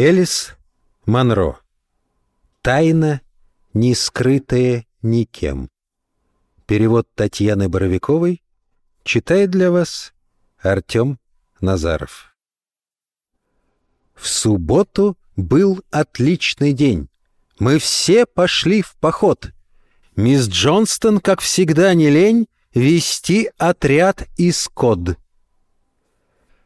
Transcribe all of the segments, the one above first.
Элис Монро. Тайна, не скрытая никем. Перевод Татьяны Боровиковой. Читает для вас Артем Назаров. В субботу был отличный день. Мы все пошли в поход. Мисс Джонстон, как всегда, не лень вести отряд из код.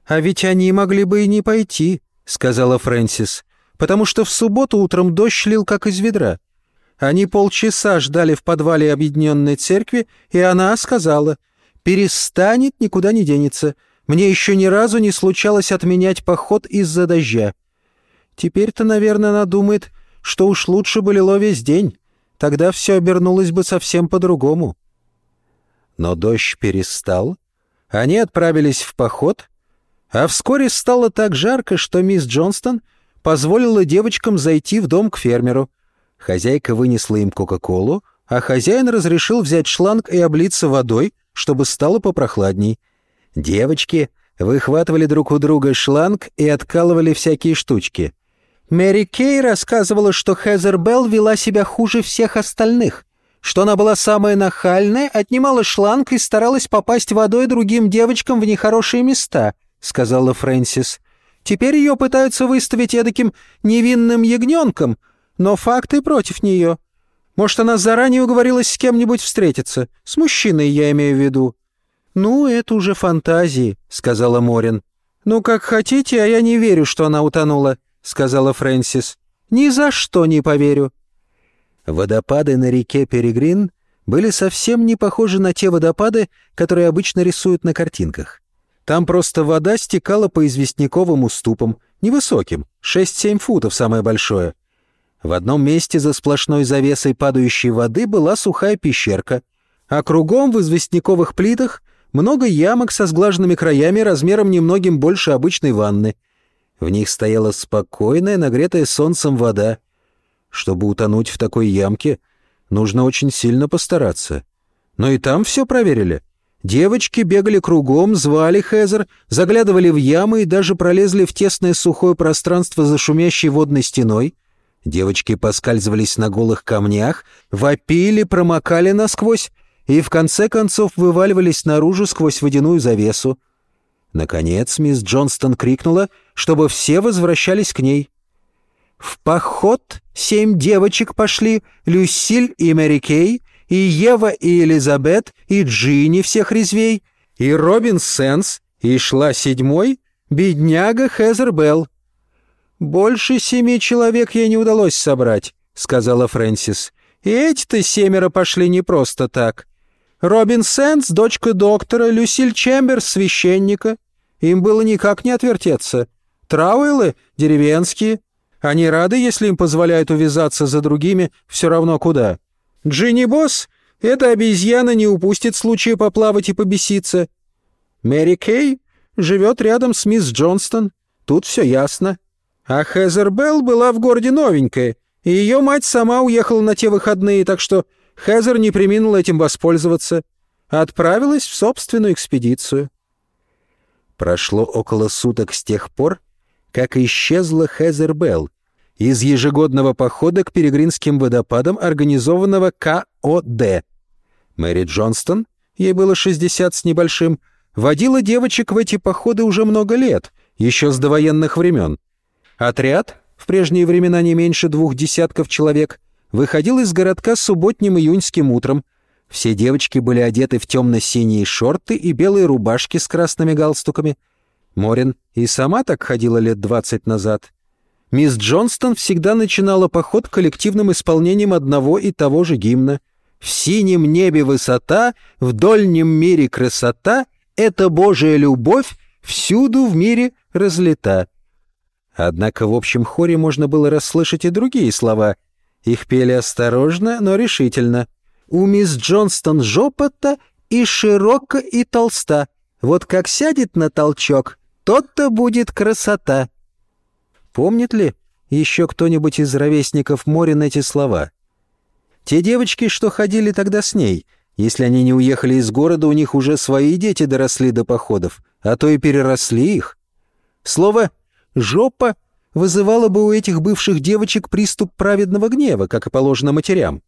«А ведь они могли бы и не пойти», — сказала Фрэнсис, «потому что в субботу утром дождь лил как из ведра. Они полчаса ждали в подвале Объединенной Церкви, и она сказала, «Перестанет, никуда не денется. Мне еще ни разу не случалось отменять поход из-за дождя». Теперь-то, наверное, она думает, что уж лучше бы лило весь день. Тогда все обернулось бы совсем по-другому. Но дождь перестал. Они отправились в поход, а вскоре стало так жарко, что мисс Джонстон позволила девочкам зайти в дом к фермеру — Хозяйка вынесла им Кока-Колу, а хозяин разрешил взять шланг и облиться водой, чтобы стало попрохладней. Девочки выхватывали друг у друга шланг и откалывали всякие штучки. Мэри Кей рассказывала, что Хезер Белл вела себя хуже всех остальных, что она была самая нахальная, отнимала шланг и старалась попасть водой другим девочкам в нехорошие места, сказала Фрэнсис. Теперь ее пытаются выставить эдаким невинным ягненком — но факты против нее. Может, она заранее уговорилась с кем-нибудь встретиться? С мужчиной, я имею в виду». «Ну, это уже фантазии», — сказала Морин. «Ну, как хотите, а я не верю, что она утонула», — сказала Фрэнсис. «Ни за что не поверю». Водопады на реке Перегрин были совсем не похожи на те водопады, которые обычно рисуют на картинках. Там просто вода стекала по известняковым уступам, невысоким, 6-7 футов самое большое. В одном месте за сплошной завесой падающей воды была сухая пещерка, а кругом в известняковых плитах много ямок со сглаженными краями размером немногим больше обычной ванны. В них стояла спокойная, нагретая солнцем вода. Чтобы утонуть в такой ямке, нужно очень сильно постараться. Но и там все проверили. Девочки бегали кругом, звали Хезер, заглядывали в ямы и даже пролезли в тесное сухое пространство за шумящей водной стеной — Девочки поскальзывались на голых камнях, вопили, промокали насквозь и в конце концов вываливались наружу сквозь водяную завесу. Наконец мисс Джонстон крикнула, чтобы все возвращались к ней. В поход семь девочек пошли, Люсиль и Мэри Кей, и Ева и Элизабет, и Джинни всех резвей, и Робин Сенс, и шла седьмой, бедняга Хезер Белл. «Больше семи человек ей не удалось собрать», — сказала Фрэнсис. «И эти-то семеро пошли не просто так. Робин Сэнс, дочка доктора, Люсиль Чемберс, священника. Им было никак не отвертеться. Трауэллы — деревенские. Они рады, если им позволяют увязаться за другими все равно куда. Джинни Босс — эта обезьяна не упустит случая поплавать и побеситься. Мэри Кей живет рядом с мисс Джонстон. Тут все ясно. А Хезер Белл была в городе новенькая, и ее мать сама уехала на те выходные, так что Хезер не приминула этим воспользоваться. Отправилась в собственную экспедицию. Прошло около суток с тех пор, как исчезла Хезер Белл из ежегодного похода к Перегринским водопадам, организованного КОД. Мэри Джонстон, ей было 60 с небольшим, водила девочек в эти походы уже много лет, еще с довоенных времен. Отряд, в прежние времена не меньше двух десятков человек, выходил из городка субботним июньским утром. Все девочки были одеты в темно-синие шорты и белые рубашки с красными галстуками. Морин и сама так ходила лет двадцать назад. Мисс Джонстон всегда начинала поход коллективным исполнением одного и того же гимна. «В синем небе высота, в дольнем мире красота, это Божия любовь, всюду в мире разлета». Однако в общем хоре можно было расслышать и другие слова. Их пели осторожно, но решительно. «У мисс Джонстон жопа-то и широко, и толста. Вот как сядет на толчок, тот-то будет красота». Помнит ли еще кто-нибудь из ровесников Морин эти слова? Те девочки, что ходили тогда с ней, если они не уехали из города, у них уже свои дети доросли до походов, а то и переросли их. Слово «жопа» вызывало бы у этих бывших девочек приступ праведного гнева, как и положено матерям.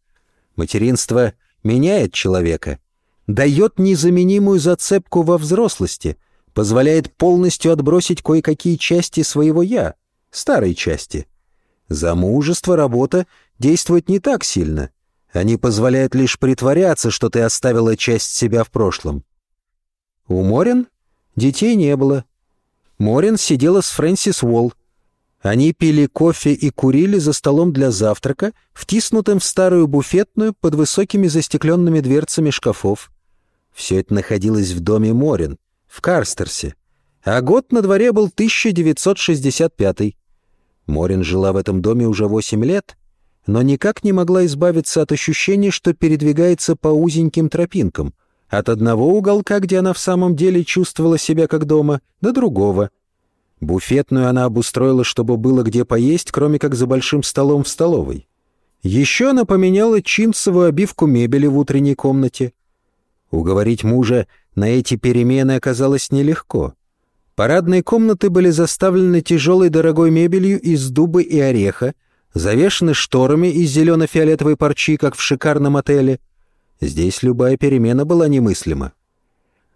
Материнство меняет человека, дает незаменимую зацепку во взрослости, позволяет полностью отбросить кое-какие части своего «я», старой части. Замужество, работа действуют не так сильно. Они позволяют лишь притворяться, что ты оставила часть себя в прошлом. У Морин детей не было. Морин сидела с Фрэнсис Уолл, они пили кофе и курили за столом для завтрака, втиснутым в старую буфетную под высокими застекленными дверцами шкафов. Все это находилось в доме Морин, в Карстерсе, а год на дворе был 1965 Морин жила в этом доме уже восемь лет, но никак не могла избавиться от ощущения, что передвигается по узеньким тропинкам, от одного уголка, где она в самом деле чувствовала себя как дома, до другого — Буфетную она обустроила, чтобы было где поесть, кроме как за большим столом в столовой. Еще она поменяла чинцевую обивку мебели в утренней комнате. Уговорить мужа на эти перемены оказалось нелегко. Парадные комнаты были заставлены тяжелой дорогой мебелью из дуба и ореха, завешены шторами из зелено-фиолетовой парчи, как в шикарном отеле. Здесь любая перемена была немыслима.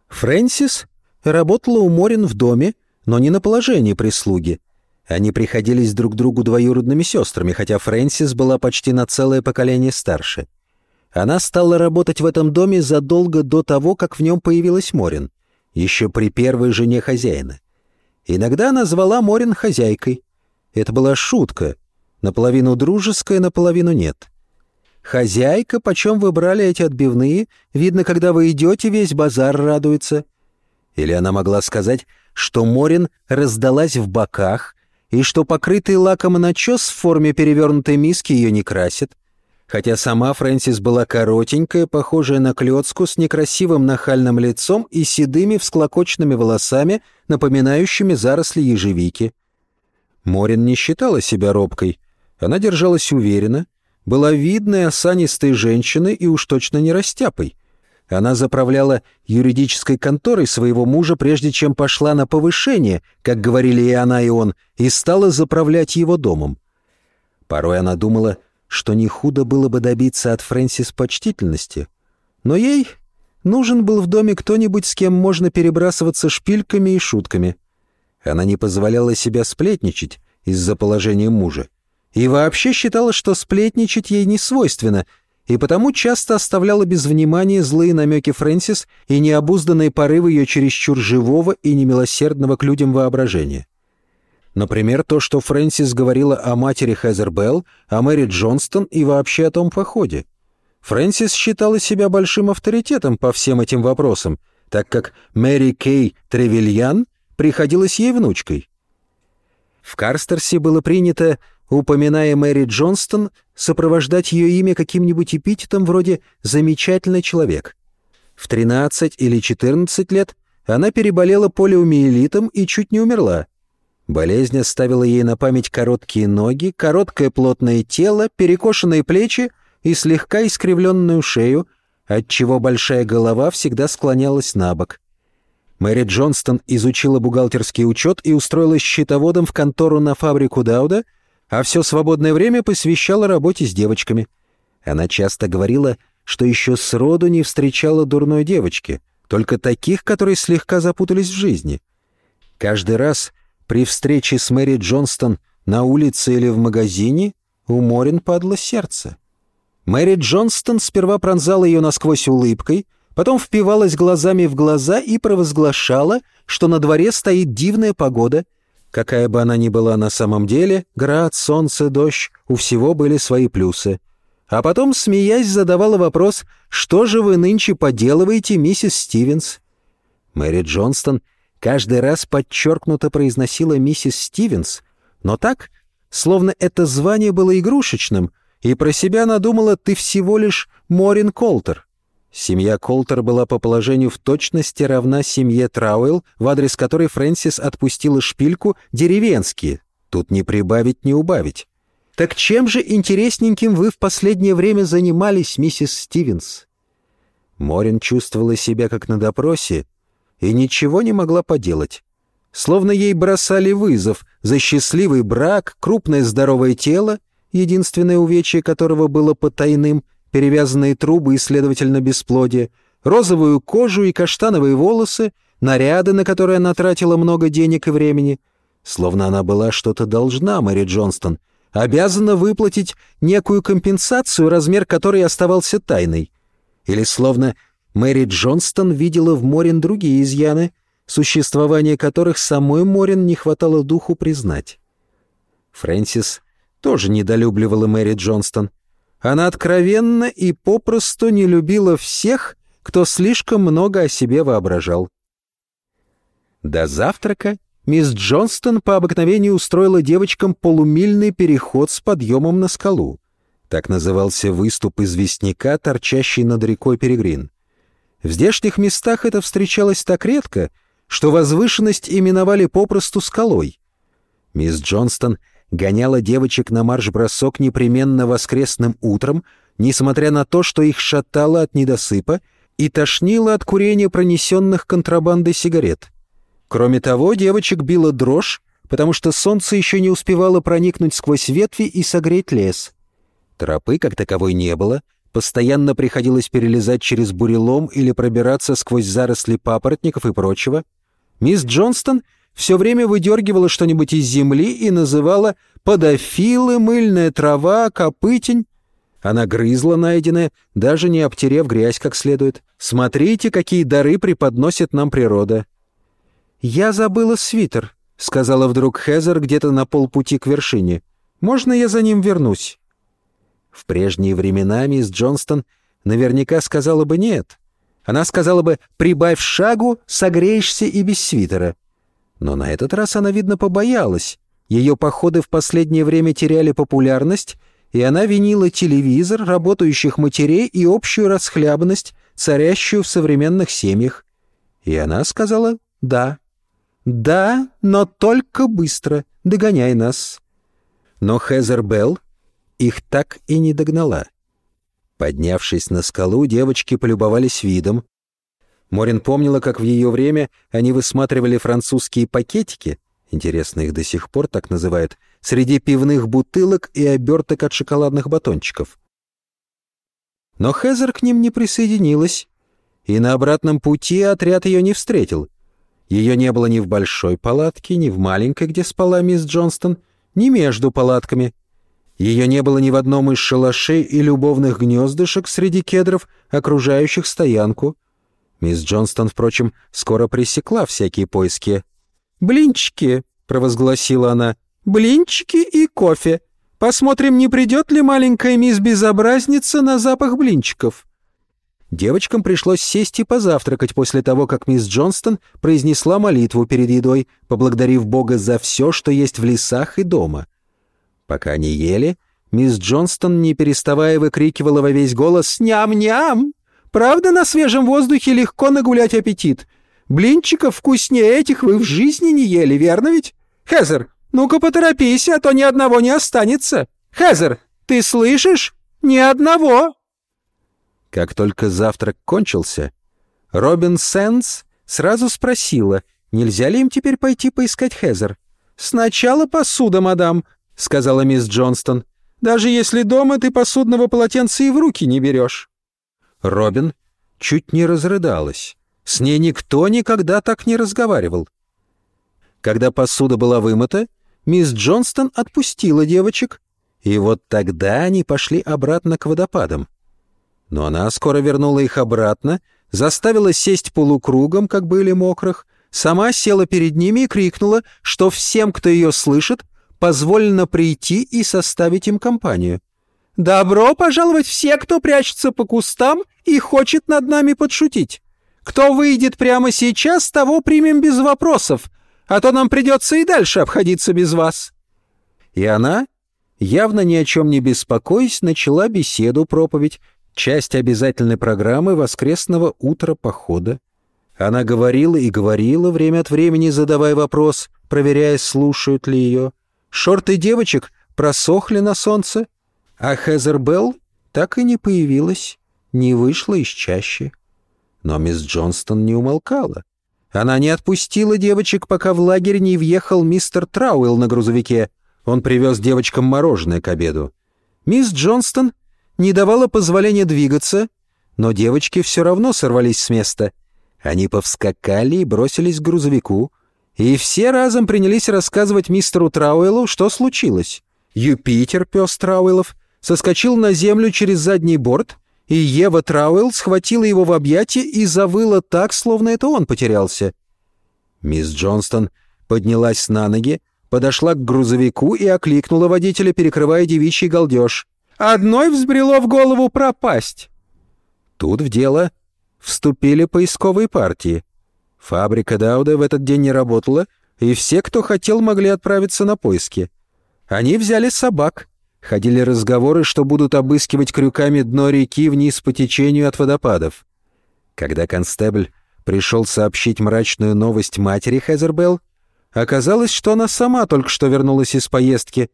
Фрэнсис работала у Морин в доме, но не на положении прислуги. Они приходились друг другу двоюродными сестрами, хотя Фрэнсис была почти на целое поколение старше. Она стала работать в этом доме задолго до того, как в нем появилась Морин, еще при первой жене хозяина. Иногда она звала Морин хозяйкой. Это была шутка, наполовину дружеская, наполовину нет. «Хозяйка, почем вы брали эти отбивные? Видно, когда вы идете, весь базар радуется». Или она могла сказать что Морин раздалась в боках и что покрытый лаком начес в форме перевернутой миски ее не красит, хотя сама Фрэнсис была коротенькая, похожая на клетку с некрасивым нахальным лицом и седыми всклокоченными волосами, напоминающими заросли ежевики. Морин не считала себя робкой. Она держалась уверенно, была видной осанистой женщиной и уж точно не растяпой. Она заправляла юридической конторой своего мужа, прежде чем пошла на повышение, как говорили и она, и он, и стала заправлять его домом. Порой она думала, что не худо было бы добиться от Фрэнсис почтительности. Но ей нужен был в доме кто-нибудь, с кем можно перебрасываться шпильками и шутками. Она не позволяла себя сплетничать из-за положения мужа. И вообще считала, что сплетничать ей не свойственно — и потому часто оставляла без внимания злые намеки Фрэнсис и необузданные порывы ее чересчур живого и немилосердного к людям воображения. Например, то, что Фрэнсис говорила о матери Хезер Белл, о Мэри Джонстон и вообще о том походе. Фрэнсис считала себя большим авторитетом по всем этим вопросам, так как Мэри Кей Тревельян приходилась ей внучкой. В Карстерсе было принято упоминая Мэри Джонстон, сопровождать ее имя каким-нибудь эпитетом вроде «замечательный человек». В 13 или 14 лет она переболела полиомиелитом и чуть не умерла. Болезнь оставила ей на память короткие ноги, короткое плотное тело, перекошенные плечи и слегка искривленную шею, отчего большая голова всегда склонялась на бок. Мэри Джонстон изучила бухгалтерский учет и устроилась счетоводом в контору на фабрику Дауда — а все свободное время посвящала работе с девочками. Она часто говорила, что еще сроду не встречала дурной девочки, только таких, которые слегка запутались в жизни. Каждый раз при встрече с Мэри Джонстон на улице или в магазине у Морин падло сердце. Мэри Джонстон сперва пронзала ее насквозь улыбкой, потом впивалась глазами в глаза и провозглашала, что на дворе стоит дивная погода — Какая бы она ни была на самом деле, град, солнце, дождь, у всего были свои плюсы. А потом, смеясь, задавала вопрос, что же вы нынче поделываете, миссис Стивенс? Мэри Джонстон каждый раз подчеркнуто произносила миссис Стивенс, но так, словно это звание было игрушечным, и про себя надумала «ты всего лишь Морин Колтер». Семья Колтер была по положению в точности равна семье Трауэлл, в адрес которой Фрэнсис отпустила шпильку «деревенские». Тут не прибавить, не убавить. «Так чем же интересненьким вы в последнее время занимались, миссис Стивенс?» Морин чувствовала себя как на допросе и ничего не могла поделать. словно ей бросали вызов за счастливый брак, крупное здоровое тело, единственное увечье которого было потайным, перевязанные трубы и, следовательно, бесплодие, розовую кожу и каштановые волосы, наряды, на которые она тратила много денег и времени. Словно она была что-то должна, Мэри Джонстон, обязана выплатить некую компенсацию, размер которой оставался тайной. Или словно Мэри Джонстон видела в Морин другие изъяны, существование которых самой Морин не хватало духу признать. Фрэнсис тоже недолюбливала Мэри Джонстон. Она откровенно и попросту не любила всех, кто слишком много о себе воображал. До завтрака мисс Джонстон по обыкновению устроила девочкам полумильный переход с подъемом на скалу. Так назывался выступ известняка, торчащий над рекой Перегрин. В здешних местах это встречалось так редко, что возвышенность именовали попросту скалой. Мисс Джонстон гоняла девочек на марш-бросок непременно воскресным утром, несмотря на то, что их шатало от недосыпа и тошнило от курения пронесенных контрабандой сигарет. Кроме того, девочек била дрожь, потому что солнце еще не успевало проникнуть сквозь ветви и согреть лес. Тропы, как таковой, не было, постоянно приходилось перелезать через бурелом или пробираться сквозь заросли папоротников и прочего. Мисс Джонстон все время выдергивала что-нибудь из земли и называла подофилы, мыльная трава, копытень. Она грызла найденное, даже не обтерев грязь как следует. «Смотрите, какие дары преподносит нам природа. «Я забыла свитер», — сказала вдруг Хезер где-то на полпути к вершине. «Можно я за ним вернусь?» В прежние времена мисс Джонстон наверняка сказала бы «нет». Она сказала бы «прибавь шагу, согреешься и без свитера». Но на этот раз она, видно, побоялась. Ее походы в последнее время теряли популярность, и она винила телевизор, работающих матерей и общую расхлябанность, царящую в современных семьях. И она сказала «да». «Да, но только быстро. Догоняй нас». Но Хезер Белл их так и не догнала. Поднявшись на скалу, девочки полюбовались видом. Морин помнила, как в ее время они высматривали французские пакетики, интересно, их до сих пор так называют, среди пивных бутылок и оберток от шоколадных батончиков. Но Хезер к ним не присоединилась, и на обратном пути отряд ее не встретил — ее не было ни в большой палатке, ни в маленькой, где спала мисс Джонстон, ни между палатками. Ее не было ни в одном из шалашей и любовных гнездышек среди кедров, окружающих стоянку. Мисс Джонстон, впрочем, скоро пресекла всякие поиски. «Блинчики!» — провозгласила она. «Блинчики и кофе. Посмотрим, не придет ли маленькая мисс Безобразница на запах блинчиков». Девочкам пришлось сесть и позавтракать после того, как мисс Джонстон произнесла молитву перед едой, поблагодарив Бога за все, что есть в лесах и дома. Пока они ели, мисс Джонстон, не переставая, выкрикивала во весь голос «Ням-ням! Правда, на свежем воздухе легко нагулять аппетит? Блинчиков вкуснее этих вы в жизни не ели, верно ведь? Хезер, ну-ка поторопись, а то ни одного не останется. Хезер, ты слышишь? Ни одного!» Как только завтрак кончился, Робин Сенс сразу спросила, нельзя ли им теперь пойти поискать Хезер. «Сначала посуда, мадам», — сказала мисс Джонстон. «Даже если дома ты посудного полотенца и в руки не берешь». Робин чуть не разрыдалась. С ней никто никогда так не разговаривал. Когда посуда была вымыта, мисс Джонстон отпустила девочек, и вот тогда они пошли обратно к водопадам. Но она скоро вернула их обратно, заставила сесть полукругом, как были мокрых, сама села перед ними и крикнула, что всем, кто ее слышит, позволено прийти и составить им компанию. «Добро пожаловать все, кто прячется по кустам и хочет над нами подшутить. Кто выйдет прямо сейчас, того примем без вопросов, а то нам придется и дальше обходиться без вас». И она, явно ни о чем не беспокоясь, начала беседу проповедь, часть обязательной программы воскресного утра похода. Она говорила и говорила, время от времени задавая вопрос, проверяя, слушают ли ее. Шорты девочек просохли на солнце, а Хезер Белл так и не появилась, не вышла из чащи. Но мисс Джонстон не умолкала. Она не отпустила девочек, пока в лагерь не въехал мистер Трауэлл на грузовике. Он привез девочкам мороженое к обеду. Мисс Джонстон не давала позволения двигаться, но девочки все равно сорвались с места. Они повскакали и бросились к грузовику, и все разом принялись рассказывать мистеру Трауэллу, что случилось. Юпитер, пес Трауэллов, соскочил на землю через задний борт, и Ева Трауэлл схватила его в объятия и завыла так, словно это он потерялся. Мисс Джонстон поднялась на ноги, подошла к грузовику и окликнула водителя, перекрывая девичий галдеж. «Одной взбрело в голову пропасть!» Тут в дело вступили поисковые партии. Фабрика Дауда в этот день не работала, и все, кто хотел, могли отправиться на поиски. Они взяли собак, Ходили разговоры, что будут обыскивать крюками дно реки вниз по течению от водопадов. Когда констебль пришел сообщить мрачную новость матери Хезербелл, оказалось, что она сама только что вернулась из поездки.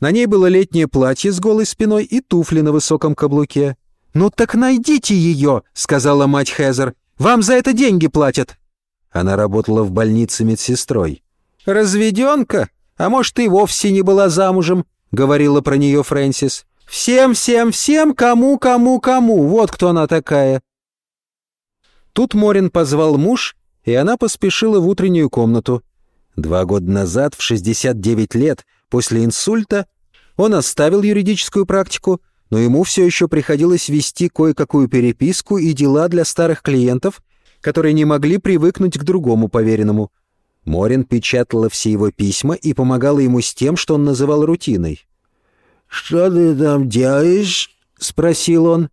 На ней было летнее платье с голой спиной и туфли на высоком каблуке. «Ну так найдите ее», — сказала мать Хезер. «Вам за это деньги платят». Она работала в больнице медсестрой. «Разведенка? А может, и вовсе не была замужем?» — говорила про нее Фрэнсис. «Всем, всем, всем, кому, кому, кому, вот кто она такая». Тут Морин позвал муж, и она поспешила в утреннюю комнату. Два года назад, в 69 лет, после инсульта, он оставил юридическую практику, но ему все еще приходилось вести кое-какую переписку и дела для старых клиентов, которые не могли привыкнуть к другому поверенному — Морин печатала все его письма и помогала ему с тем, что он называл рутиной. «Что ты там делаешь?» — спросил он.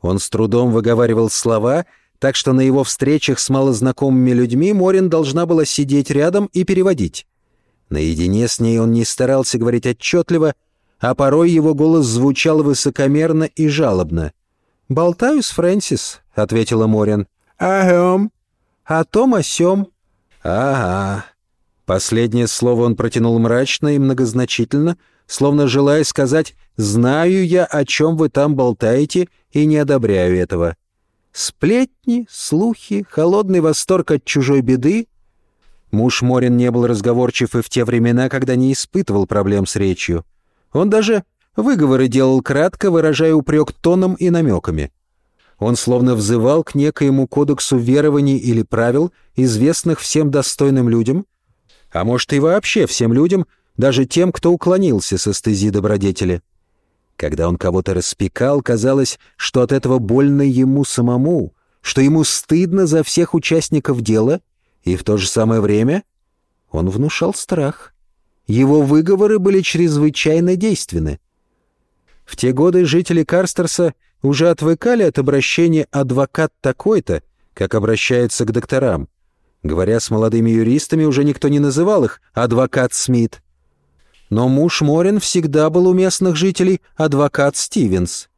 Он с трудом выговаривал слова, так что на его встречах с малознакомыми людьми Морин должна была сидеть рядом и переводить. Наедине с ней он не старался говорить отчетливо, а порой его голос звучал высокомерно и жалобно. «Болтаю с Фрэнсис», — ответила Морин. «О том?» «О том, о сём. «Ага». Последнее слово он протянул мрачно и многозначительно, словно желая сказать «Знаю я, о чем вы там болтаете, и не одобряю этого». Сплетни, слухи, холодный восторг от чужой беды. Муж Морин не был разговорчив и в те времена, когда не испытывал проблем с речью. Он даже выговоры делал кратко, выражая упрек тоном и намеками. Он словно взывал к некоему кодексу верований или правил, известных всем достойным людям, а может и вообще всем людям, даже тем, кто уклонился со стези добродетели. Когда он кого-то распекал, казалось, что от этого больно ему самому, что ему стыдно за всех участников дела, и в то же самое время он внушал страх. Его выговоры были чрезвычайно действенны. В те годы жители Карстерса уже отвыкали от обращения «адвокат такой-то», как обращаются к докторам. Говоря с молодыми юристами, уже никто не называл их «адвокат Смит». Но муж Морин всегда был у местных жителей «адвокат Стивенс».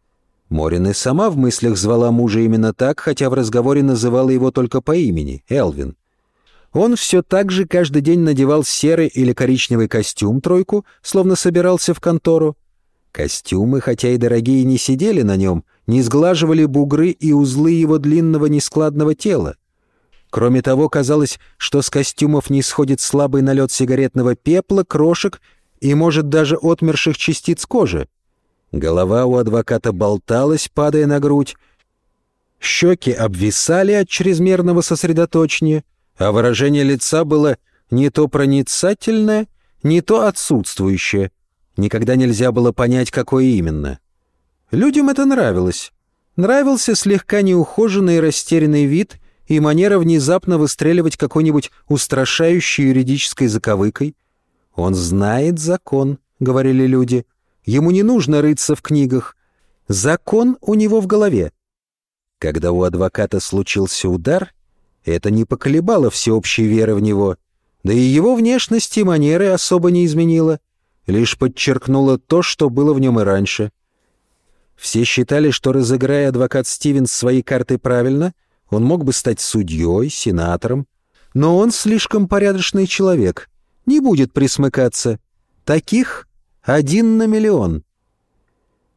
Морин и сама в мыслях звала мужа именно так, хотя в разговоре называла его только по имени — Элвин. Он все так же каждый день надевал серый или коричневый костюм тройку, словно собирался в контору, Костюмы, хотя и дорогие, не сидели на нем, не сглаживали бугры и узлы его длинного нескладного тела. Кроме того, казалось, что с костюмов не сходит слабый налет сигаретного пепла, крошек и, может, даже отмерших частиц кожи. Голова у адвоката болталась, падая на грудь. Щеки обвисали от чрезмерного сосредоточения, а выражение лица было не то проницательное, не то отсутствующее — Никогда нельзя было понять, какое именно. Людям это нравилось. Нравился слегка неухоженный и растерянный вид и манера внезапно выстреливать какой-нибудь устрашающей юридической заковыкой. «Он знает закон», — говорили люди. «Ему не нужно рыться в книгах. Закон у него в голове». Когда у адвоката случился удар, это не поколебало всеобщей веры в него, да и его внешность и манеры особо не изменило лишь подчеркнуло то, что было в нем и раньше. Все считали, что, разыграя адвокат Стивенс свои карты правильно, он мог бы стать судьей, сенатором. Но он слишком порядочный человек, не будет присмыкаться. Таких один на миллион.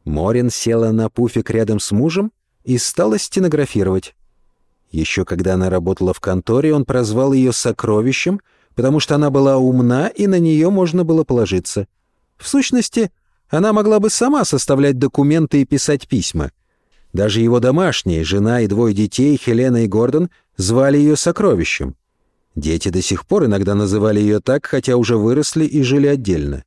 Морин села на пуфик рядом с мужем и стала стенографировать. Еще когда она работала в конторе, он прозвал ее «сокровищем», потому что она была умна, и на нее можно было положиться. В сущности, она могла бы сама составлять документы и писать письма. Даже его домашние, жена и двое детей, Хелена и Гордон, звали ее «сокровищем». Дети до сих пор иногда называли ее так, хотя уже выросли и жили отдельно.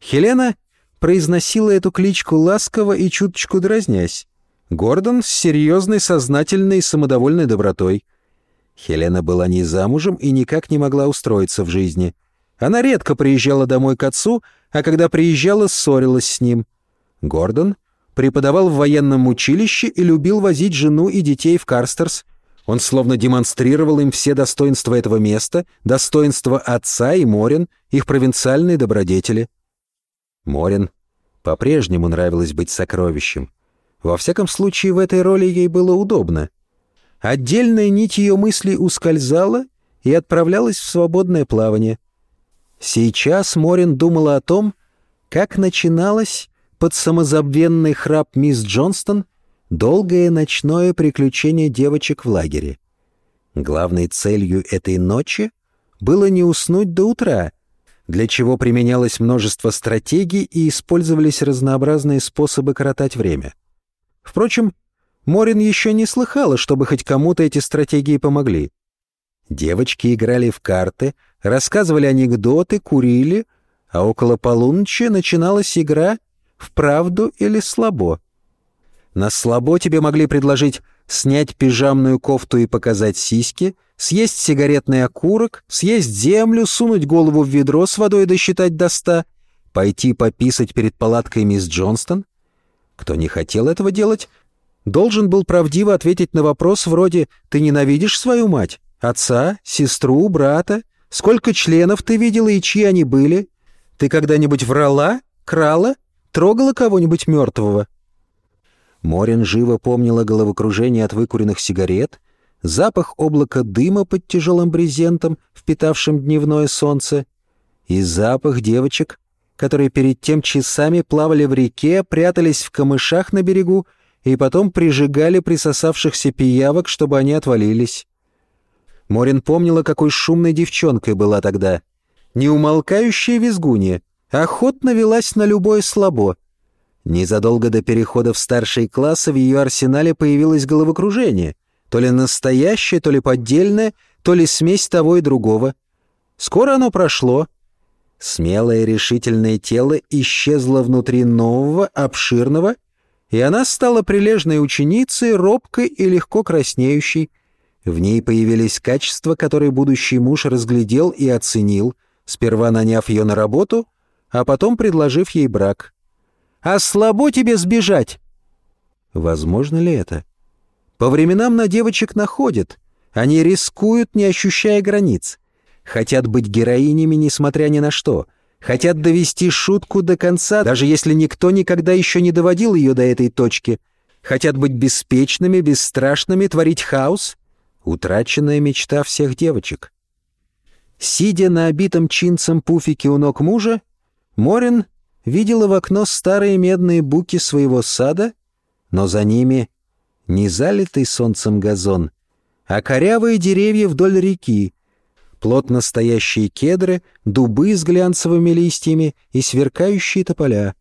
Хелена произносила эту кличку ласково и чуточку дразнясь. Гордон с серьезной, сознательной и самодовольной добротой. Хелена была не замужем и никак не могла устроиться в жизни. Она редко приезжала домой к отцу, а когда приезжала, ссорилась с ним. Гордон преподавал в военном училище и любил возить жену и детей в Карстерс. Он словно демонстрировал им все достоинства этого места, достоинства отца и Морин, их провинциальные добродетели. Морин по-прежнему нравилось быть сокровищем. Во всяком случае, в этой роли ей было удобно. Отдельная нить ее мыслей ускользала и отправлялась в свободное плавание. Сейчас Морин думала о том, как начиналось под самозабвенный храп мисс Джонстон долгое ночное приключение девочек в лагере. Главной целью этой ночи было не уснуть до утра, для чего применялось множество стратегий и использовались разнообразные способы коротать время. Впрочем, Морин еще не слыхала, чтобы хоть кому-то эти стратегии помогли. Девочки играли в карты, рассказывали анекдоты, курили, а около полуночи начиналась игра в правду или слабо. На слабо тебе могли предложить снять пижамную кофту и показать сиськи, съесть сигаретный окурок, съесть землю, сунуть голову в ведро с водой и досчитать до ста, пойти пописать перед палаткой мисс Джонстон. Кто не хотел этого делать, должен был правдиво ответить на вопрос вроде «Ты ненавидишь свою мать? Отца? Сестру? Брата? Сколько членов ты видела и чьи они были? Ты когда-нибудь врала? Крала? Трогала кого-нибудь мертвого?» Морин живо помнила головокружение от выкуренных сигарет, запах облака дыма под тяжелым брезентом, впитавшим дневное солнце, и запах девочек, которые перед тем часами плавали в реке, прятались в камышах на берегу и потом прижигали присосавшихся пиявок, чтобы они отвалились. Морин помнила, какой шумной девчонкой была тогда. Неумолкающая визгунья, охотно велась на любое слабо. Незадолго до перехода в старшие классы в ее арсенале появилось головокружение. То ли настоящее, то ли поддельное, то ли смесь того и другого. Скоро оно прошло. Смелое решительное тело исчезло внутри нового, обширного, и она стала прилежной ученицей, робкой и легко краснеющей. В ней появились качества, которые будущий муж разглядел и оценил, сперва наняв ее на работу, а потом предложив ей брак а слабо тебе сбежать». Возможно ли это? По временам на девочек находят. Они рискуют, не ощущая границ. Хотят быть героинями, несмотря ни на что. Хотят довести шутку до конца, даже если никто никогда еще не доводил ее до этой точки. Хотят быть беспечными, бесстрашными, творить хаос. Утраченная мечта всех девочек. Сидя на обитом чинцем пуфике у ног мужа, Морин видела в окно старые медные буки своего сада, но за ними не залитый солнцем газон, а корявые деревья вдоль реки, плотно стоящие кедры, дубы с глянцевыми листьями и сверкающие тополя.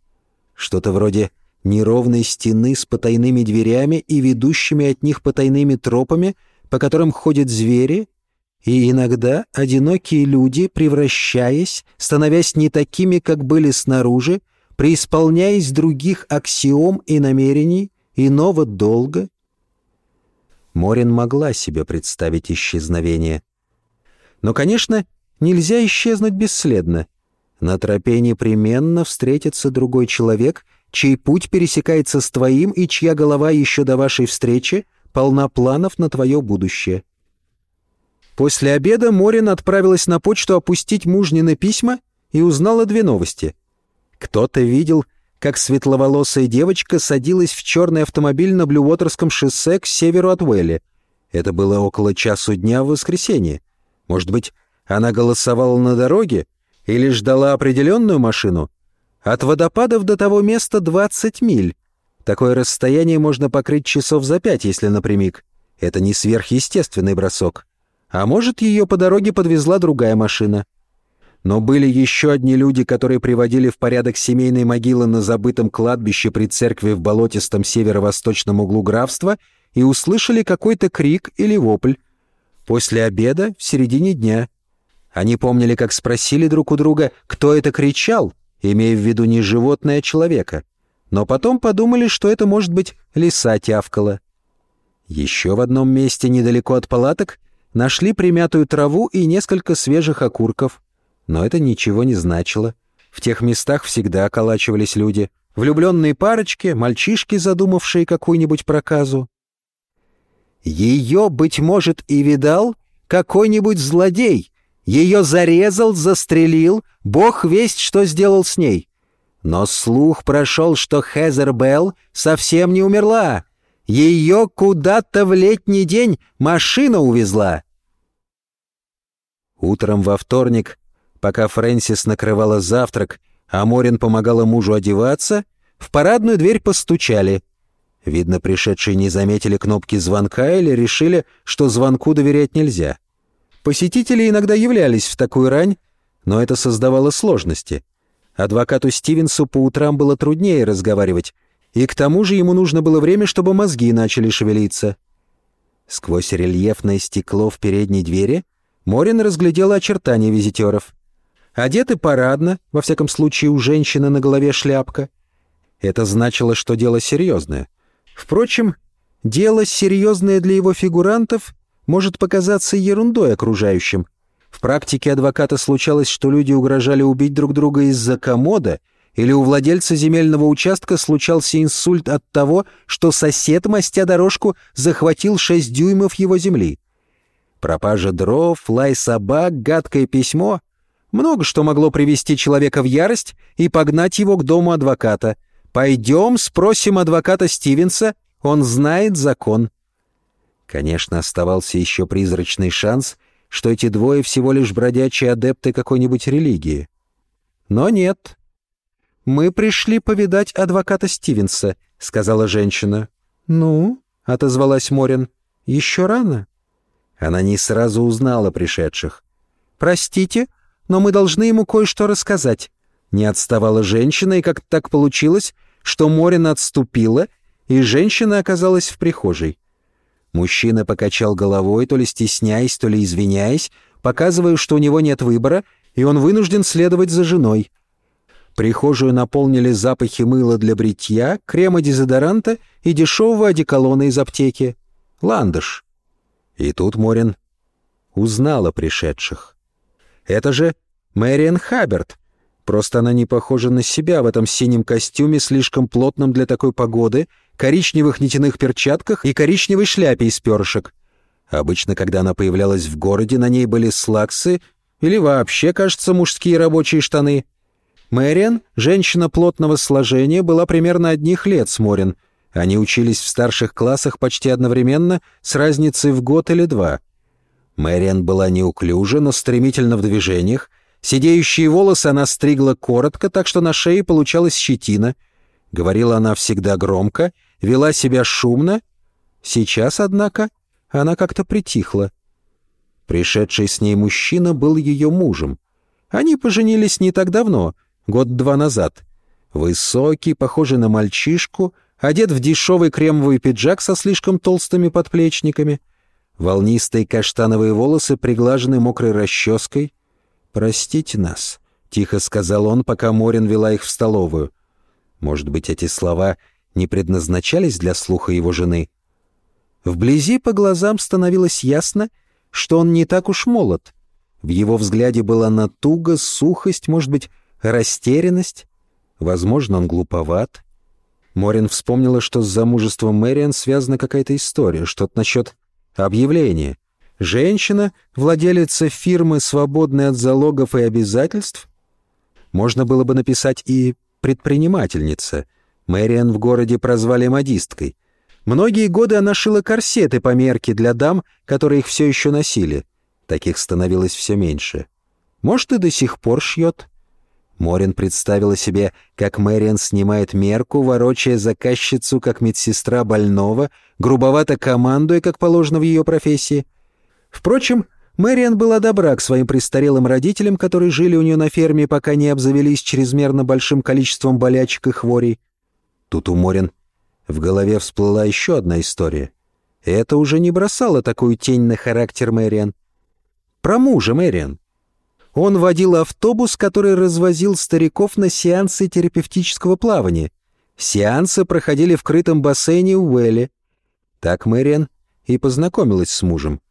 Что-то вроде неровной стены с потайными дверями и ведущими от них потайными тропами, по которым ходят звери и иногда одинокие люди, превращаясь, становясь не такими, как были снаружи, преисполняясь других аксиом и намерений, иного долга. Морин могла себе представить исчезновение. Но, конечно, нельзя исчезнуть бесследно. На тропе непременно встретится другой человек, чей путь пересекается с твоим и чья голова еще до вашей встречи полна планов на твое будущее. После обеда Морин отправилась на почту опустить мужнины письма и узнала две новости. Кто-то видел, как светловолосая девочка садилась в черный автомобиль на Блювотерском шоссе к северу от Уэлли. Это было около часу дня в воскресенье. Может быть, она голосовала на дороге или ждала определенную машину? От водопадов до того места 20 миль. Такое расстояние можно покрыть часов за пять, если напрямик. Это не сверхъестественный бросок. А может, ее по дороге подвезла другая машина. Но были еще одни люди, которые приводили в порядок семейные могилы на забытом кладбище при церкви в болотистом северо-восточном углу графства и услышали какой-то крик или вопль. После обеда, в середине дня. Они помнили, как спросили друг у друга, кто это кричал, имея в виду не животное, а человека. Но потом подумали, что это может быть лиса тявкала. Еще в одном месте, недалеко от палаток, нашли примятую траву и несколько свежих окурков. Но это ничего не значило. В тех местах всегда околачивались люди. Влюбленные парочки, мальчишки, задумавшие какую-нибудь проказу. Ее, быть может, и видал какой-нибудь злодей. Ее зарезал, застрелил, бог весть, что сделал с ней. Но слух прошел, что Хезер Белл совсем не умерла. Ее куда-то в летний день машина увезла. Утром во вторник Пока Фрэнсис накрывала завтрак, а Морин помогала мужу одеваться, в парадную дверь постучали. Видно, пришедшие не заметили кнопки звонка или решили, что звонку доверять нельзя. Посетители иногда являлись в такую рань, но это создавало сложности. Адвокату Стивенсу по утрам было труднее разговаривать, и к тому же ему нужно было время, чтобы мозги начали шевелиться. Сквозь рельефное стекло в передней двери Морин разглядела очертания визитеров. Одеты парадно, во всяком случае у женщины на голове шляпка. Это значило, что дело серьезное. Впрочем, дело серьезное для его фигурантов может показаться ерундой окружающим. В практике адвоката случалось, что люди угрожали убить друг друга из-за комода, или у владельца земельного участка случался инсульт от того, что сосед, мастя дорожку, захватил 6 дюймов его земли. Пропажа дров, лай собак, гадкое письмо — много что могло привести человека в ярость и погнать его к дому адвоката. «Пойдем, спросим адвоката Стивенса, он знает закон». Конечно, оставался еще призрачный шанс, что эти двое всего лишь бродячие адепты какой-нибудь религии. Но нет. «Мы пришли повидать адвоката Стивенса», — сказала женщина. «Ну?» — отозвалась Морин. «Еще рано». Она не сразу узнала пришедших. «Простите, но мы должны ему кое-что рассказать». Не отставала женщина, и как-то так получилось, что Морин отступила, и женщина оказалась в прихожей. Мужчина покачал головой, то ли стесняясь, то ли извиняясь, показывая, что у него нет выбора, и он вынужден следовать за женой. Прихожую наполнили запахи мыла для бритья, крема дезодоранта и дешевого одеколона из аптеки. Ландыш. И тут Морин узнала пришедших. Это же Мэриан Хаберт. Просто она не похожа на себя в этом синем костюме, слишком плотном для такой погоды, коричневых нитяных перчатках и коричневой шляпе из перышек. Обычно, когда она появлялась в городе, на ней были слаксы или вообще, кажется, мужские рабочие штаны. Мэриан, женщина плотного сложения, была примерно одних лет с Морин. Они учились в старших классах почти одновременно, с разницей в год или два — Мэриан была неуклюжа, но стремительно в движениях. Сидеющие волосы она стригла коротко, так что на шее получалась щетина. Говорила она всегда громко, вела себя шумно. Сейчас, однако, она как-то притихла. Пришедший с ней мужчина был ее мужем. Они поженились не так давно, год-два назад. Высокий, похожий на мальчишку, одет в дешевый кремовый пиджак со слишком толстыми подплечниками — Волнистые каштановые волосы приглажены мокрой расческой. «Простите нас», — тихо сказал он, пока Морин вела их в столовую. Может быть, эти слова не предназначались для слуха его жены? Вблизи по глазам становилось ясно, что он не так уж молод. В его взгляде была натуга, сухость, может быть, растерянность. Возможно, он глуповат. Морин вспомнила, что с замужеством Мэриан связана какая-то история, что-то насчет Объявление. Женщина, владелица фирмы, свободной от залогов и обязательств? Можно было бы написать и «предпринимательница». Мэриан в городе прозвали модисткой. Многие годы она шила корсеты по мерке для дам, которые их все еще носили. Таких становилось все меньше. Может, и до сих пор шьет. Морин представила себе, как Мэриан снимает мерку, ворочая заказчицу, как медсестра больного, грубовато командуя, как положено в ее профессии. Впрочем, Мэриан была добра к своим престарелым родителям, которые жили у нее на ферме, пока не обзавелись чрезмерно большим количеством болячек и хворей. Тут у Морин в голове всплыла еще одна история. Это уже не бросало такую тень на характер Мэриан. Про мужа Мэриан. Он водил автобус, который развозил стариков на сеансы терапевтического плавания. Сеансы проходили в крытом бассейне у Уэлли. Так Мэриан и познакомилась с мужем.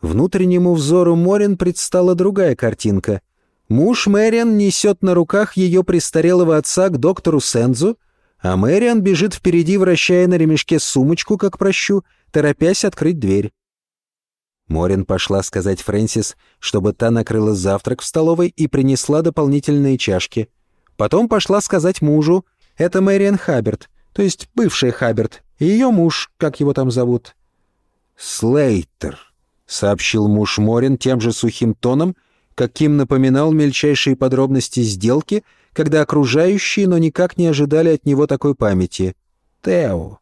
Внутреннему взору Морин предстала другая картинка. Муж Мэриан несет на руках ее престарелого отца к доктору Сензу, а Мэриан бежит впереди, вращая на ремешке сумочку, как прощу, торопясь открыть дверь. Морин пошла сказать Фрэнсис, чтобы та накрыла завтрак в столовой и принесла дополнительные чашки. Потом пошла сказать мужу, это Мэриан Хаберт, то есть бывшая Хаберт, и ее муж, как его там зовут. «Слейтер», — сообщил муж Морин тем же сухим тоном, каким напоминал мельчайшие подробности сделки, когда окружающие, но никак не ожидали от него такой памяти. «Тео,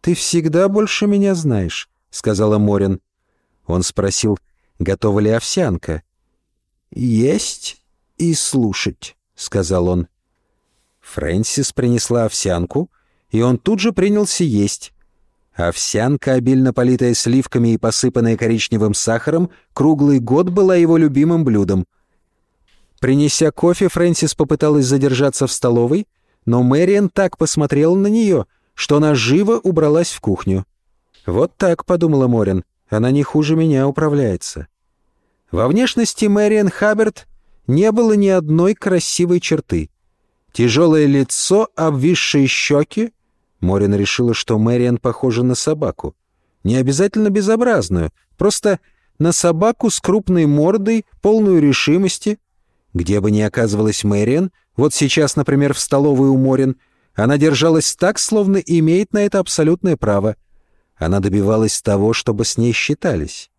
ты всегда больше меня знаешь», — сказала Морин. Он спросил, готова ли овсянка. «Есть и слушать», — сказал он. Фрэнсис принесла овсянку, и он тут же принялся есть. Овсянка, обильно политая сливками и посыпанная коричневым сахаром, круглый год была его любимым блюдом. Принеся кофе, Фрэнсис попыталась задержаться в столовой, но Мэриан так посмотрела на нее, что она живо убралась в кухню. «Вот так», — подумала Морин, она не хуже меня управляется. Во внешности Мэриан Хабберт не было ни одной красивой черты. Тяжелое лицо, обвисшие щеки. Морин решила, что Мэриан похожа на собаку. Не обязательно безобразную, просто на собаку с крупной мордой, полную решимости. Где бы ни оказывалась Мэриан, вот сейчас, например, в столовой у Морин, она держалась так, словно имеет на это абсолютное право — она добивалась того, чтобы с ней считались.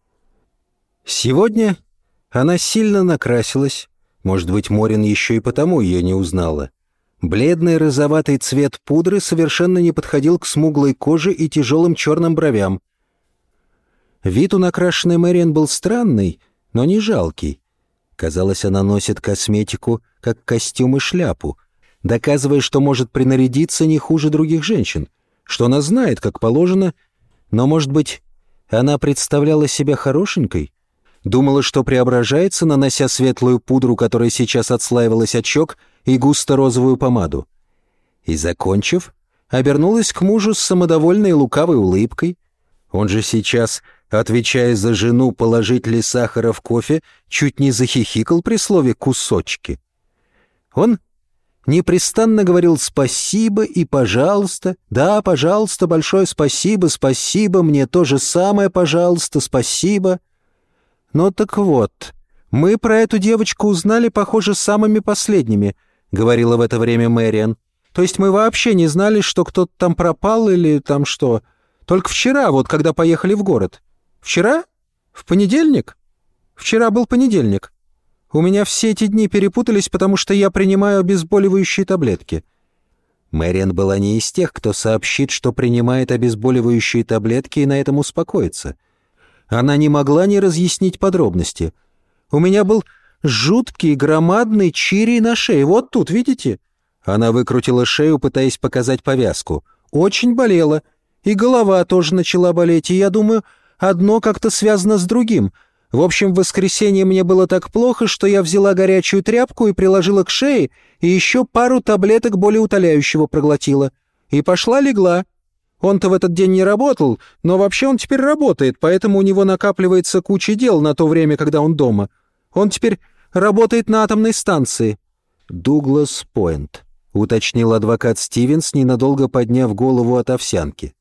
Сегодня она сильно накрасилась, может быть, Морин еще и потому ее не узнала. Бледный розоватый цвет пудры совершенно не подходил к смуглой коже и тяжелым черным бровям. Вид у накрашенной Мэриан был странный, но не жалкий. Казалось, она носит косметику, как костюм и шляпу, доказывая, что может принарядиться не хуже других женщин, что она знает, как положено, но, может быть, она представляла себя хорошенькой? Думала, что преображается, нанося светлую пудру, которая сейчас отслаивалась от щек, и густо-розовую помаду. И, закончив, обернулась к мужу с самодовольной лукавой улыбкой. Он же сейчас, отвечая за жену, положить ли сахара в кофе, чуть не захихикал при слове «кусочки». Он непрестанно говорил «спасибо» и «пожалуйста». «Да, пожалуйста, большое спасибо, спасибо, мне то же самое, пожалуйста, спасибо». «Ну так вот, мы про эту девочку узнали, похоже, самыми последними», — говорила в это время Мэриан. «То есть мы вообще не знали, что кто-то там пропал или там что. Только вчера, вот когда поехали в город. Вчера? В понедельник? Вчера был понедельник». У меня все эти дни перепутались, потому что я принимаю обезболивающие таблетки». Мэриан была не из тех, кто сообщит, что принимает обезболивающие таблетки и на этом успокоится. Она не могла не разъяснить подробности. «У меня был жуткий громадный чирий на шее. Вот тут, видите?» Она выкрутила шею, пытаясь показать повязку. «Очень болела. И голова тоже начала болеть, и я думаю, одно как-то связано с другим. В общем, в воскресенье мне было так плохо, что я взяла горячую тряпку и приложила к шее, и еще пару таблеток болеутоляющего проглотила. И пошла легла. Он-то в этот день не работал, но вообще он теперь работает, поэтому у него накапливается куча дел на то время, когда он дома. Он теперь работает на атомной станции». «Дуглас Пойнт», — уточнил адвокат Стивенс, ненадолго подняв голову от овсянки.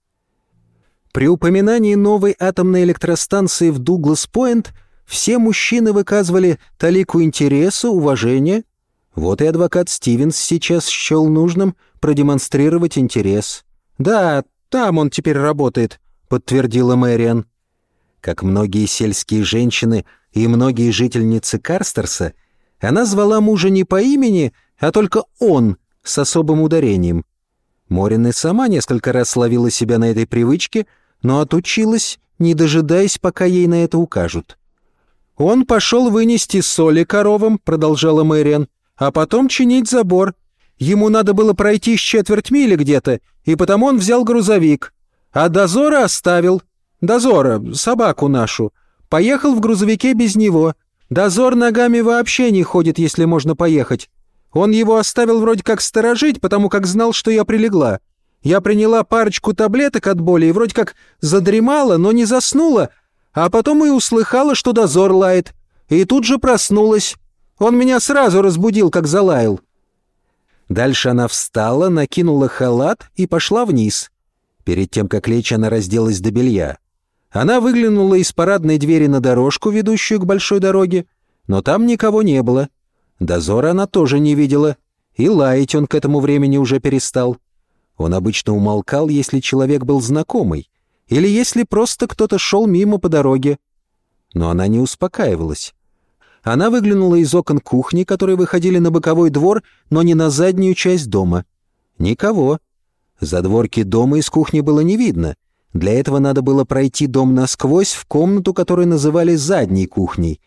При упоминании новой атомной электростанции в Дуглас-Пойнт все мужчины выказывали талику интереса, уважения. Вот и адвокат Стивенс сейчас счел нужным продемонстрировать интерес. «Да, там он теперь работает», — подтвердила Мэриан. Как многие сельские женщины и многие жительницы Карстерса, Она звала мужа не по имени, а только «он» с особым ударением. Морин и сама несколько раз словила себя на этой привычке, но отучилась, не дожидаясь, пока ей на это укажут. «Он пошел вынести соли коровам», — продолжала Мэриан, «а потом чинить забор. Ему надо было пройти с четверть мили где-то, и потому он взял грузовик. А дозора оставил. Дозора, собаку нашу. Поехал в грузовике без него. Дозор ногами вообще не ходит, если можно поехать. Он его оставил вроде как сторожить, потому как знал, что я прилегла. Я приняла парочку таблеток от боли и вроде как задремала, но не заснула, а потом и услыхала, что дозор лает. И тут же проснулась. Он меня сразу разбудил, как залаял. Дальше она встала, накинула халат и пошла вниз. Перед тем, как лечь, она разделась до белья. Она выглянула из парадной двери на дорожку, ведущую к большой дороге, но там никого не было. Дозора она тоже не видела, и лаять он к этому времени уже перестал. Он обычно умолкал, если человек был знакомый, или если просто кто-то шел мимо по дороге. Но она не успокаивалась. Она выглянула из окон кухни, которые выходили на боковой двор, но не на заднюю часть дома. Никого. Задворки дома из кухни было не видно. Для этого надо было пройти дом насквозь в комнату, которую называли задней кухней.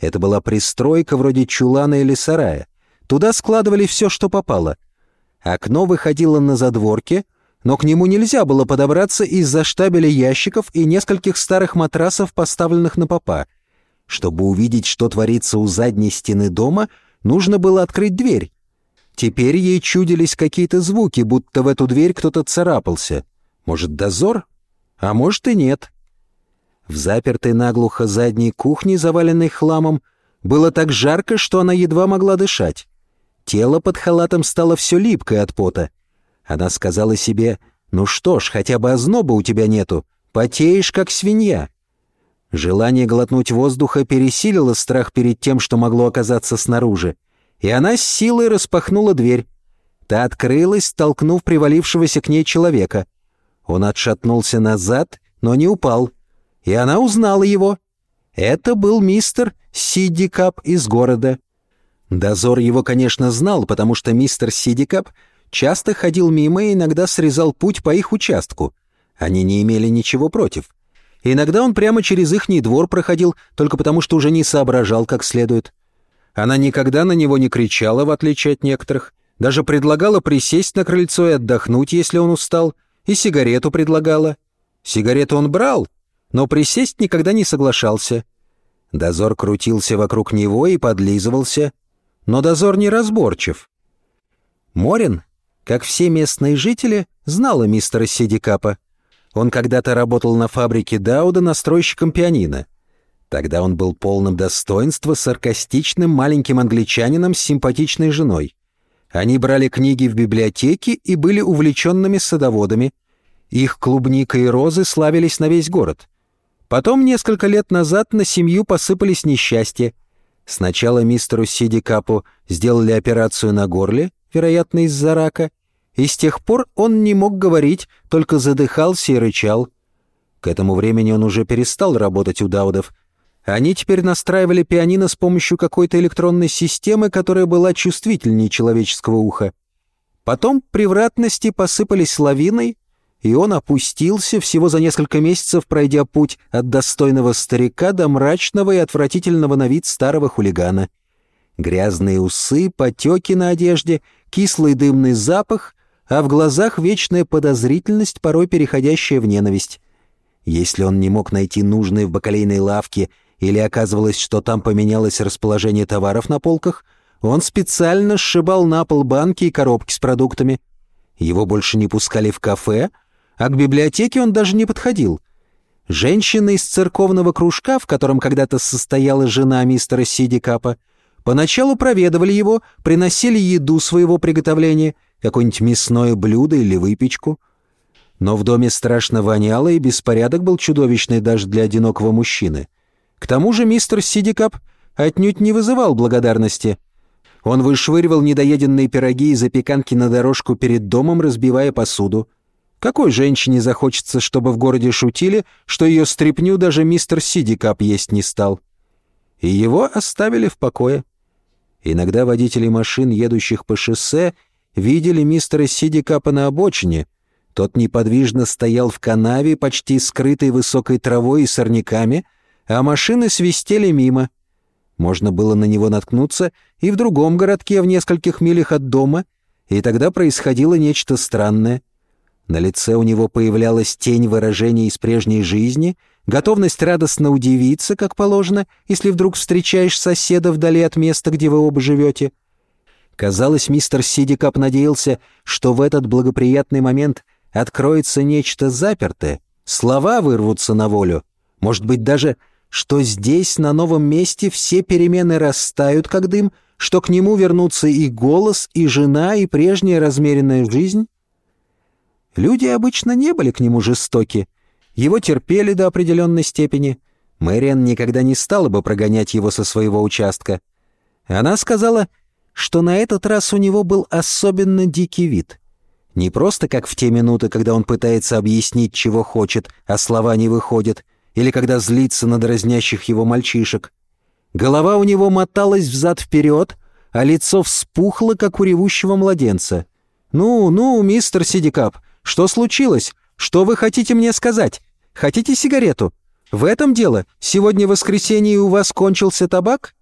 Это была пристройка вроде чулана или сарая. Туда складывали все, что попало. Окно выходило на задворке, но к нему нельзя было подобраться из-за штабеля ящиков и нескольких старых матрасов, поставленных на попа. Чтобы увидеть, что творится у задней стены дома, нужно было открыть дверь. Теперь ей чудились какие-то звуки, будто в эту дверь кто-то царапался. Может, дозор? А может и нет. В запертой наглухо задней кухне, заваленной хламом, было так жарко, что она едва могла дышать. Тело под халатом стало все липкое от пота — она сказала себе, «Ну что ж, хотя бы озноба у тебя нету, потеешь, как свинья». Желание глотнуть воздуха пересилило страх перед тем, что могло оказаться снаружи, и она с силой распахнула дверь. Та открылась, толкнув привалившегося к ней человека. Он отшатнулся назад, но не упал, и она узнала его. Это был мистер Сидикап из города. Дозор его, конечно, знал, потому что мистер Сидикап — часто ходил мимо и иногда срезал путь по их участку. Они не имели ничего против. Иногда он прямо через ихний двор проходил, только потому что уже не соображал как следует. Она никогда на него не кричала, в отличие от некоторых. Даже предлагала присесть на крыльцо и отдохнуть, если он устал, и сигарету предлагала. Сигарету он брал, но присесть никогда не соглашался. Дозор крутился вокруг него и подлизывался, но дозор неразборчив. Морин как все местные жители, знала мистера Сидикапа. Он когда-то работал на фабрике Дауда настройщиком пианино. Тогда он был полным достоинства саркастичным маленьким англичанином с симпатичной женой. Они брали книги в библиотеке и были увлеченными садоводами. Их клубника и розы славились на весь город. Потом, несколько лет назад, на семью посыпались несчастья. Сначала мистеру Сидикапу сделали операцию на горле, вероятно, из-за рака, и с тех пор он не мог говорить, только задыхался и рычал. К этому времени он уже перестал работать у Даудов. Они теперь настраивали пианино с помощью какой-то электронной системы, которая была чувствительнее человеческого уха. Потом превратности посыпались лавиной, и он опустился, всего за несколько месяцев пройдя путь от достойного старика до мрачного и отвратительного на вид старого хулигана. Грязные усы, потеки на одежде — кислый дымный запах, а в глазах вечная подозрительность, порой переходящая в ненависть. Если он не мог найти нужные в бакалейной лавке или оказывалось, что там поменялось расположение товаров на полках, он специально сшибал на пол банки и коробки с продуктами. Его больше не пускали в кафе, а к библиотеке он даже не подходил. Женщины из церковного кружка, в котором когда-то состояла жена мистера Сиди Капа, Поначалу проведывали его, приносили еду своего приготовления, какое-нибудь мясное блюдо или выпечку. Но в доме страшно воняло, и беспорядок был чудовищный даже для одинокого мужчины. К тому же мистер Сидикап отнюдь не вызывал благодарности. Он вышвыривал недоеденные пироги и запеканки на дорожку перед домом, разбивая посуду. Какой женщине захочется, чтобы в городе шутили, что ее стряпню даже мистер Сидикап есть не стал? И его оставили в покое. Иногда водители машин, едущих по шоссе, видели мистера Сидикапа на обочине. Тот неподвижно стоял в канаве, почти скрытой высокой травой и сорняками, а машины свистели мимо. Можно было на него наткнуться и в другом городке в нескольких милях от дома, и тогда происходило нечто странное. На лице у него появлялась тень выражения из прежней жизни, готовность радостно удивиться, как положено, если вдруг встречаешь соседа вдали от места, где вы оба живете. Казалось, мистер Сидикап надеялся, что в этот благоприятный момент откроется нечто запертое, слова вырвутся на волю, может быть, даже, что здесь, на новом месте, все перемены растают, как дым, что к нему вернутся и голос, и жена, и прежняя размеренная жизнь? Люди обычно не были к нему жестоки. Его терпели до определенной степени. Мэриан никогда не стала бы прогонять его со своего участка. Она сказала, что на этот раз у него был особенно дикий вид. Не просто как в те минуты, когда он пытается объяснить, чего хочет, а слова не выходят, или когда злится на дразнящих его мальчишек. Голова у него моталась взад-вперед, а лицо вспухло, как у ревущего младенца. «Ну, ну, мистер Сидикап, что случилось? Что вы хотите мне сказать? Хотите сигарету? В этом дело? Сегодня воскресенье у вас кончился табак?»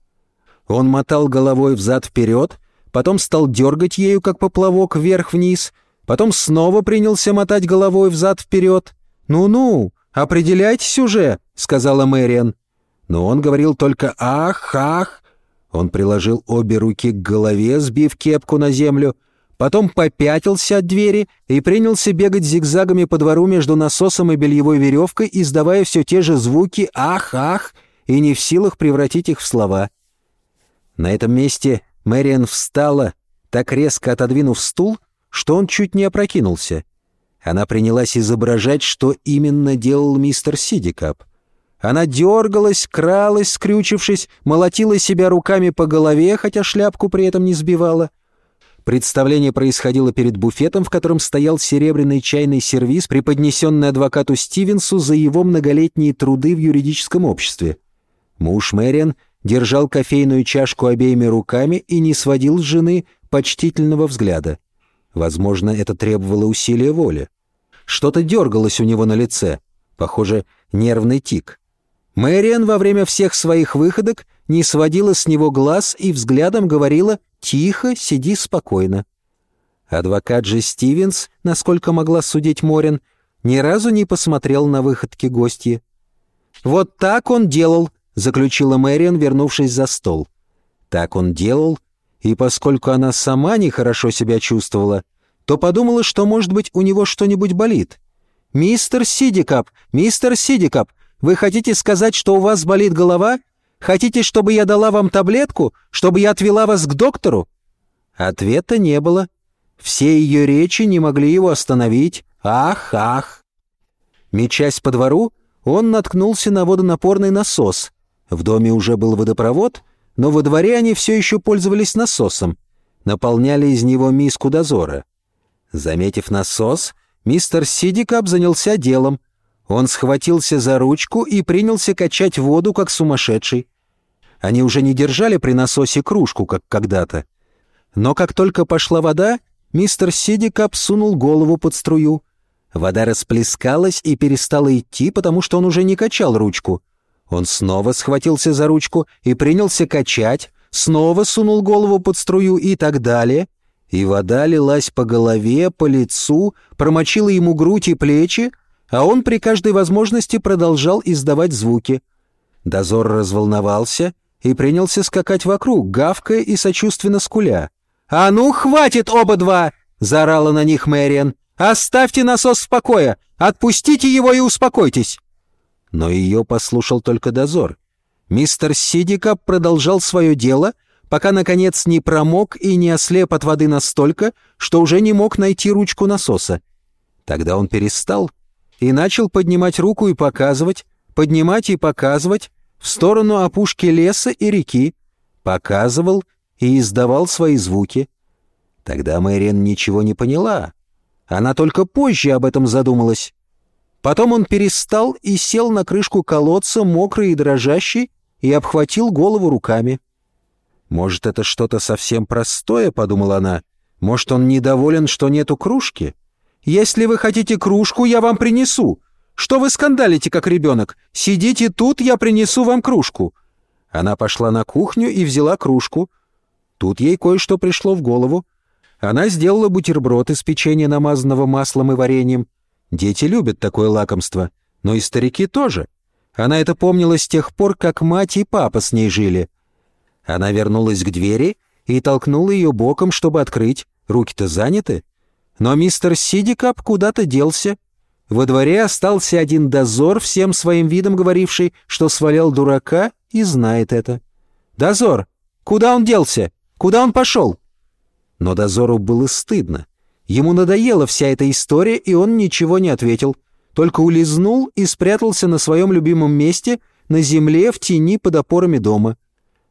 Он мотал головой взад-вперед, потом стал дергать ею, как поплавок, вверх-вниз, потом снова принялся мотать головой взад-вперед. «Ну-ну, определяйтесь уже», — сказала Мэриан. Но он говорил только «ах, ах». Он приложил обе руки к голове, сбив кепку на землю — потом попятился от двери и принялся бегать зигзагами по двору между насосом и бельевой веревкой, издавая все те же звуки «ах-ах» и не в силах превратить их в слова. На этом месте Мэриан встала, так резко отодвинув стул, что он чуть не опрокинулся. Она принялась изображать, что именно делал мистер Сидикап. Она дергалась, кралась, скрючившись, молотила себя руками по голове, хотя шляпку при этом не сбивала — Представление происходило перед буфетом, в котором стоял серебряный чайный сервиз, преподнесенный адвокату Стивенсу за его многолетние труды в юридическом обществе. Муж Мэриан держал кофейную чашку обеими руками и не сводил с жены почтительного взгляда. Возможно, это требовало усилия воли. Что-то дергалось у него на лице. Похоже, нервный тик. Мэриан во время всех своих выходок не сводила с него глаз и взглядом говорила «Тихо, сиди спокойно». Адвокат же Стивенс, насколько могла судить Морин, ни разу не посмотрел на выходки гостья. «Вот так он делал», — заключила Мэриан, вернувшись за стол. Так он делал, и поскольку она сама нехорошо себя чувствовала, то подумала, что, может быть, у него что-нибудь болит. «Мистер Сидикап, мистер Сидикап, вы хотите сказать, что у вас болит голова? Хотите, чтобы я дала вам таблетку? Чтобы я отвела вас к доктору?» Ответа не было. Все ее речи не могли его остановить. Ах, ах. Мечась по двору, он наткнулся на водонапорный насос. В доме уже был водопровод, но во дворе они все еще пользовались насосом. Наполняли из него миску дозора. Заметив насос, мистер Сидикап занялся делом — он схватился за ручку и принялся качать воду, как сумасшедший. Они уже не держали при насосе кружку, как когда-то. Но как только пошла вода, мистер Сидикап сунул голову под струю. Вода расплескалась и перестала идти, потому что он уже не качал ручку. Он снова схватился за ручку и принялся качать, снова сунул голову под струю и так далее. И вода лилась по голове, по лицу, промочила ему грудь и плечи, а он при каждой возможности продолжал издавать звуки. Дозор разволновался и принялся скакать вокруг, гавкая и сочувственно скуля. «А ну, хватит оба два!» — заорала на них Мэриан. «Оставьте насос в покое! Отпустите его и успокойтесь!» Но ее послушал только дозор. Мистер Сидика продолжал свое дело, пока, наконец, не промок и не ослеп от воды настолько, что уже не мог найти ручку насоса. Тогда он перестал и начал поднимать руку и показывать, поднимать и показывать в сторону опушки леса и реки, показывал и издавал свои звуки. Тогда Мэриан ничего не поняла. Она только позже об этом задумалась. Потом он перестал и сел на крышку колодца, мокрый и дрожащий, и обхватил голову руками. «Может, это что-то совсем простое?» — подумала она. «Может, он недоволен, что нету кружки?» «Если вы хотите кружку, я вам принесу. Что вы скандалите, как ребенок? Сидите тут, я принесу вам кружку». Она пошла на кухню и взяла кружку. Тут ей кое-что пришло в голову. Она сделала бутерброд из печенья, намазанного маслом и вареньем. Дети любят такое лакомство, но и старики тоже. Она это помнила с тех пор, как мать и папа с ней жили. Она вернулась к двери и толкнула ее боком, чтобы открыть. Руки-то заняты. Но мистер Сидикап куда-то делся. Во дворе остался один дозор, всем своим видом говоривший, что свалял дурака и знает это. «Дозор! Куда он делся? Куда он пошел?» Но дозору было стыдно. Ему надоела вся эта история, и он ничего не ответил. Только улизнул и спрятался на своем любимом месте, на земле, в тени под опорами дома.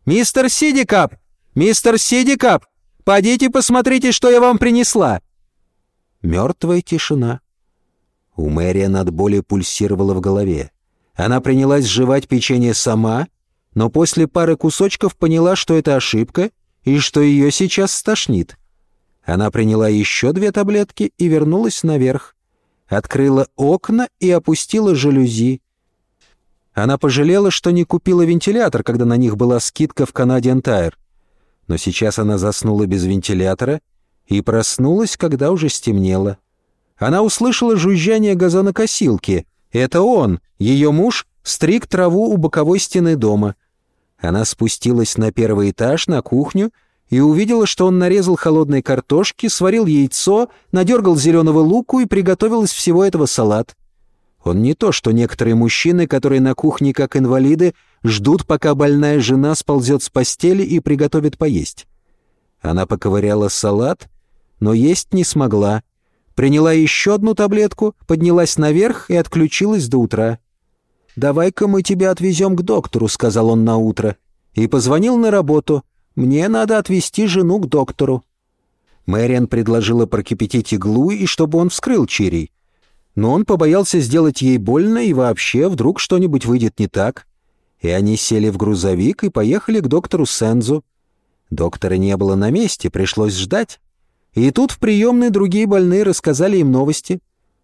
«Мистер Сидикап! Мистер Сидикап! Подите посмотрите, что я вам принесла!» Мертвая тишина. У Мэриан от боли пульсировала в голове. Она принялась жевать печенье сама, но после пары кусочков поняла, что это ошибка и что ее сейчас стошнит. Она приняла еще две таблетки и вернулась наверх. Открыла окна и опустила жалюзи. Она пожалела, что не купила вентилятор, когда на них была скидка в Canadian Tire. Но сейчас она заснула без вентилятора и проснулась, когда уже стемнело. Она услышала жужжание газонокосилки. Это он, ее муж, стриг траву у боковой стены дома. Она спустилась на первый этаж, на кухню, и увидела, что он нарезал холодной картошки, сварил яйцо, надергал зеленого луку и приготовил из всего этого салат. Он не то, что некоторые мужчины, которые на кухне как инвалиды, ждут, пока больная жена сползет с постели и приготовит поесть. Она поковыряла салат, но есть не смогла. Приняла еще одну таблетку, поднялась наверх и отключилась до утра. «Давай-ка мы тебя отвезем к доктору», — сказал он на утро, и позвонил на работу — мне надо отвезти жену к доктору». Мэриан предложила прокипятить иглу и чтобы он вскрыл чирий. Но он побоялся сделать ей больно и вообще вдруг что-нибудь выйдет не так. И они сели в грузовик и поехали к доктору Сензу. Доктора не было на месте, пришлось ждать. И тут в приемной другие больные рассказали им новости.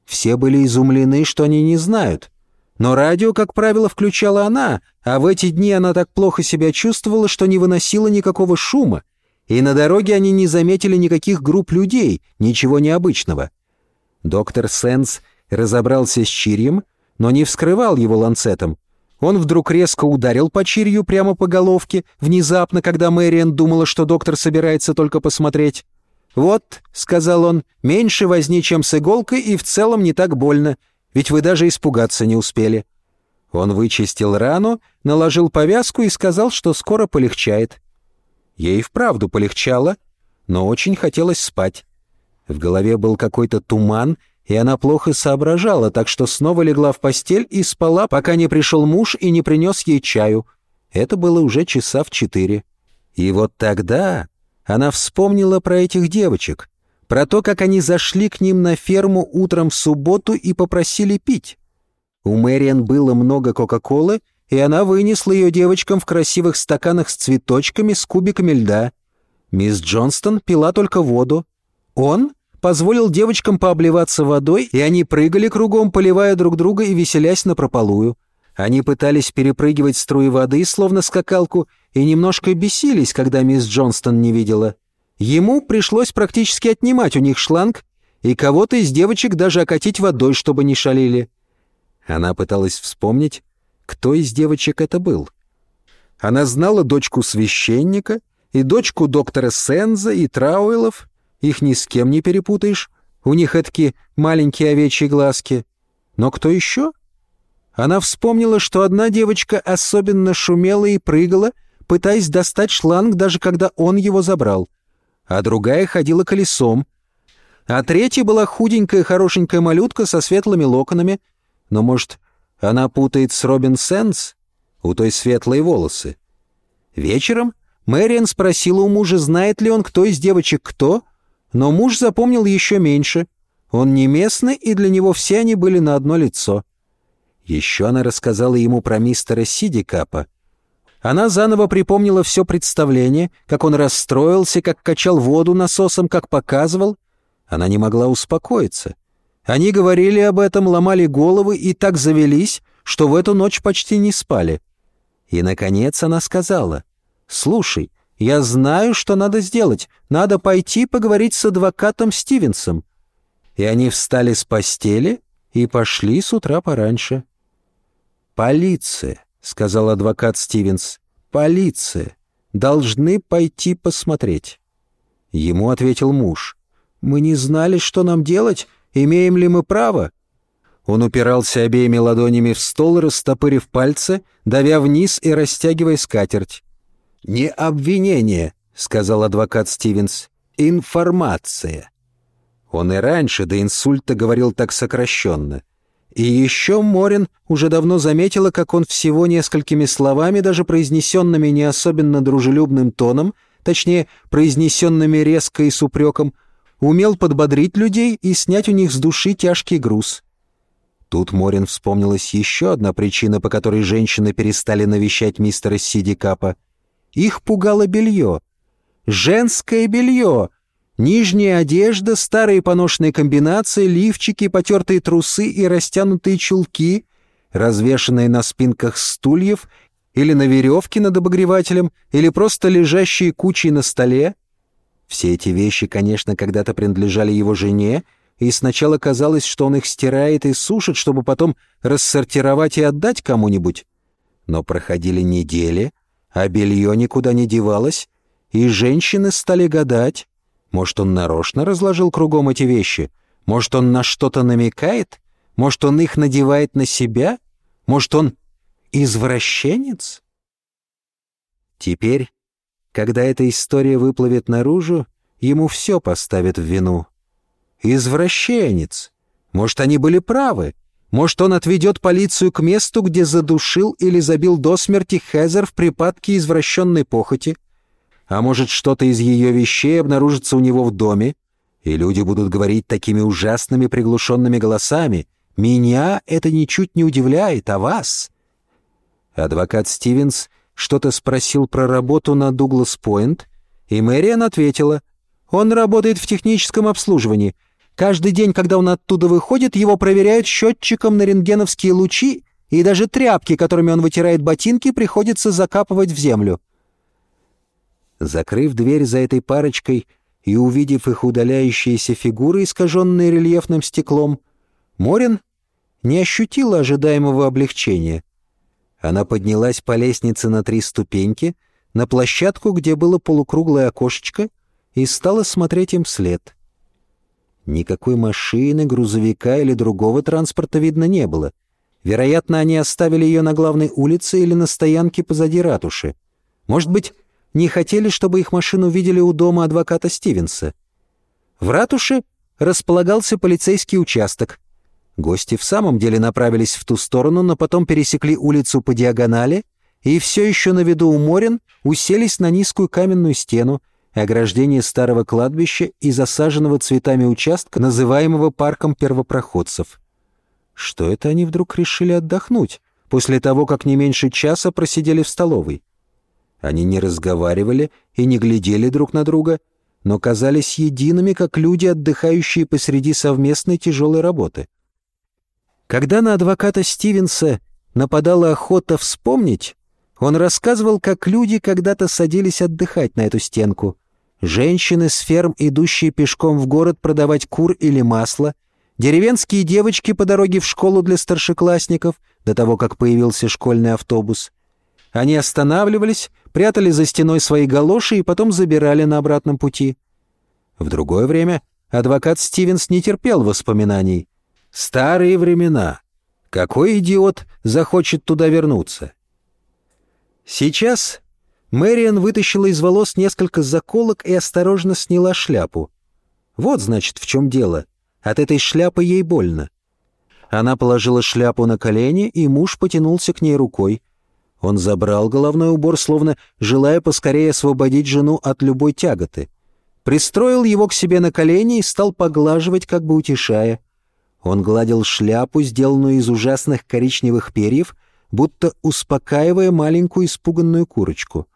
Все были изумлены, что они не знают. Но радио, как правило, включала она, а в эти дни она так плохо себя чувствовала, что не выносила никакого шума. И на дороге они не заметили никаких групп людей, ничего необычного. Доктор Сенс разобрался с чирьем, но не вскрывал его ланцетом. Он вдруг резко ударил по чирью прямо по головке, внезапно, когда Мэриан думала, что доктор собирается только посмотреть. «Вот», — сказал он, — «меньше возни, чем с иголкой, и в целом не так больно ведь вы даже испугаться не успели». Он вычистил рану, наложил повязку и сказал, что скоро полегчает. Ей вправду полегчало, но очень хотелось спать. В голове был какой-то туман, и она плохо соображала, так что снова легла в постель и спала, пока не пришел муж и не принес ей чаю. Это было уже часа в четыре. И вот тогда она вспомнила про этих девочек — про то, как они зашли к ним на ферму утром в субботу и попросили пить. У Мэриан было много Кока-Колы, и она вынесла ее девочкам в красивых стаканах с цветочками, с кубиками льда. Мисс Джонстон пила только воду. Он позволил девочкам пообливаться водой, и они прыгали кругом, поливая друг друга и веселясь напропалую. Они пытались перепрыгивать струи воды, словно скакалку, и немножко бесились, когда мисс Джонстон не видела. Ему пришлось практически отнимать у них шланг и кого-то из девочек даже окатить водой, чтобы не шалили. Она пыталась вспомнить, кто из девочек это был. Она знала дочку священника и дочку доктора Сенза и Трауэлов. Их ни с кем не перепутаешь. У них эдакие маленькие овечьи глазки. Но кто еще? Она вспомнила, что одна девочка особенно шумела и прыгала, пытаясь достать шланг, даже когда он его забрал а другая ходила колесом, а третья была худенькая хорошенькая малютка со светлыми локонами. Но, может, она путает с Робин Сенс? У той светлые волосы. Вечером Мэриан спросила у мужа, знает ли он, кто из девочек кто, но муж запомнил еще меньше. Он не местный, и для него все они были на одно лицо. Еще она рассказала ему про мистера Сидикапа. Она заново припомнила все представление, как он расстроился, как качал воду насосом, как показывал. Она не могла успокоиться. Они говорили об этом, ломали головы и так завелись, что в эту ночь почти не спали. И, наконец, она сказала, «Слушай, я знаю, что надо сделать. Надо пойти поговорить с адвокатом Стивенсом». И они встали с постели и пошли с утра пораньше. «Полиция», — сказал адвокат Стивенс, — «полиция. Должны пойти посмотреть». Ему ответил муж, «Мы не знали, что нам делать, имеем ли мы право». Он упирался обеими ладонями в стол, растопырив пальцы, давя вниз и растягивая скатерть. «Не обвинение», — сказал адвокат Стивенс, — «информация». Он и раньше до инсульта говорил так сокращенно. И еще Морин уже давно заметила, как он всего несколькими словами, даже произнесенными не особенно дружелюбным тоном, точнее, произнесенными резко и с упреком, умел подбодрить людей и снять у них с души тяжкий груз. Тут Морин вспомнилась еще одна причина, по которой женщины перестали навещать мистера Сиди Капа. Их пугало белье. Женское белье, Нижняя одежда, старые поношенные комбинации, лифчики, потертые трусы и растянутые чулки, развешанные на спинках стульев или на веревке над обогревателем, или просто лежащие кучей на столе. Все эти вещи, конечно, когда-то принадлежали его жене, и сначала казалось, что он их стирает и сушит, чтобы потом рассортировать и отдать кому-нибудь. Но проходили недели, а белье никуда не девалось, и женщины стали гадать, может, он нарочно разложил кругом эти вещи? Может, он на что-то намекает? Может, он их надевает на себя? Может, он извращенец? Теперь, когда эта история выплывет наружу, ему все поставят в вину. Извращенец. Может, они были правы. Может, он отведет полицию к месту, где задушил или забил до смерти Хезер в припадке извращенной похоти. А может, что-то из ее вещей обнаружится у него в доме, и люди будут говорить такими ужасными приглушенными голосами. «Меня это ничуть не удивляет, а вас?» Адвокат Стивенс что-то спросил про работу на Дуглас-Пойнт, и Мэриан ответила. «Он работает в техническом обслуживании. Каждый день, когда он оттуда выходит, его проверяют счетчиком на рентгеновские лучи, и даже тряпки, которыми он вытирает ботинки, приходится закапывать в землю. Закрыв дверь за этой парочкой и увидев их удаляющиеся фигуры, искаженные рельефным стеклом, Морин не ощутила ожидаемого облегчения. Она поднялась по лестнице на три ступеньки, на площадку, где было полукруглое окошечко, и стала смотреть им вслед. Никакой машины, грузовика или другого транспорта видно не было. Вероятно, они оставили ее на главной улице или на стоянке позади ратуши. Может быть, не хотели, чтобы их машину видели у дома адвоката Стивенса. В ратуше располагался полицейский участок. Гости в самом деле направились в ту сторону, но потом пересекли улицу по диагонали и все еще на виду у Морин уселись на низкую каменную стену, ограждение старого кладбища и засаженного цветами участка, называемого парком первопроходцев. Что это они вдруг решили отдохнуть, после того, как не меньше часа просидели в столовой? Они не разговаривали и не глядели друг на друга, но казались едиными, как люди, отдыхающие посреди совместной тяжелой работы. Когда на адвоката Стивенса нападала охота вспомнить, он рассказывал, как люди когда-то садились отдыхать на эту стенку. Женщины с ферм, идущие пешком в город продавать кур или масло, деревенские девочки по дороге в школу для старшеклассников, до того, как появился школьный автобус. Они останавливались, прятали за стеной свои галоши и потом забирали на обратном пути. В другое время адвокат Стивенс не терпел воспоминаний. Старые времена. Какой идиот захочет туда вернуться? Сейчас Мэриан вытащила из волос несколько заколок и осторожно сняла шляпу. Вот, значит, в чем дело. От этой шляпы ей больно. Она положила шляпу на колени, и муж потянулся к ней рукой. Он забрал головной убор, словно желая поскорее освободить жену от любой тяготы. Пристроил его к себе на колени и стал поглаживать, как бы утешая. Он гладил шляпу, сделанную из ужасных коричневых перьев, будто успокаивая маленькую испуганную курочку.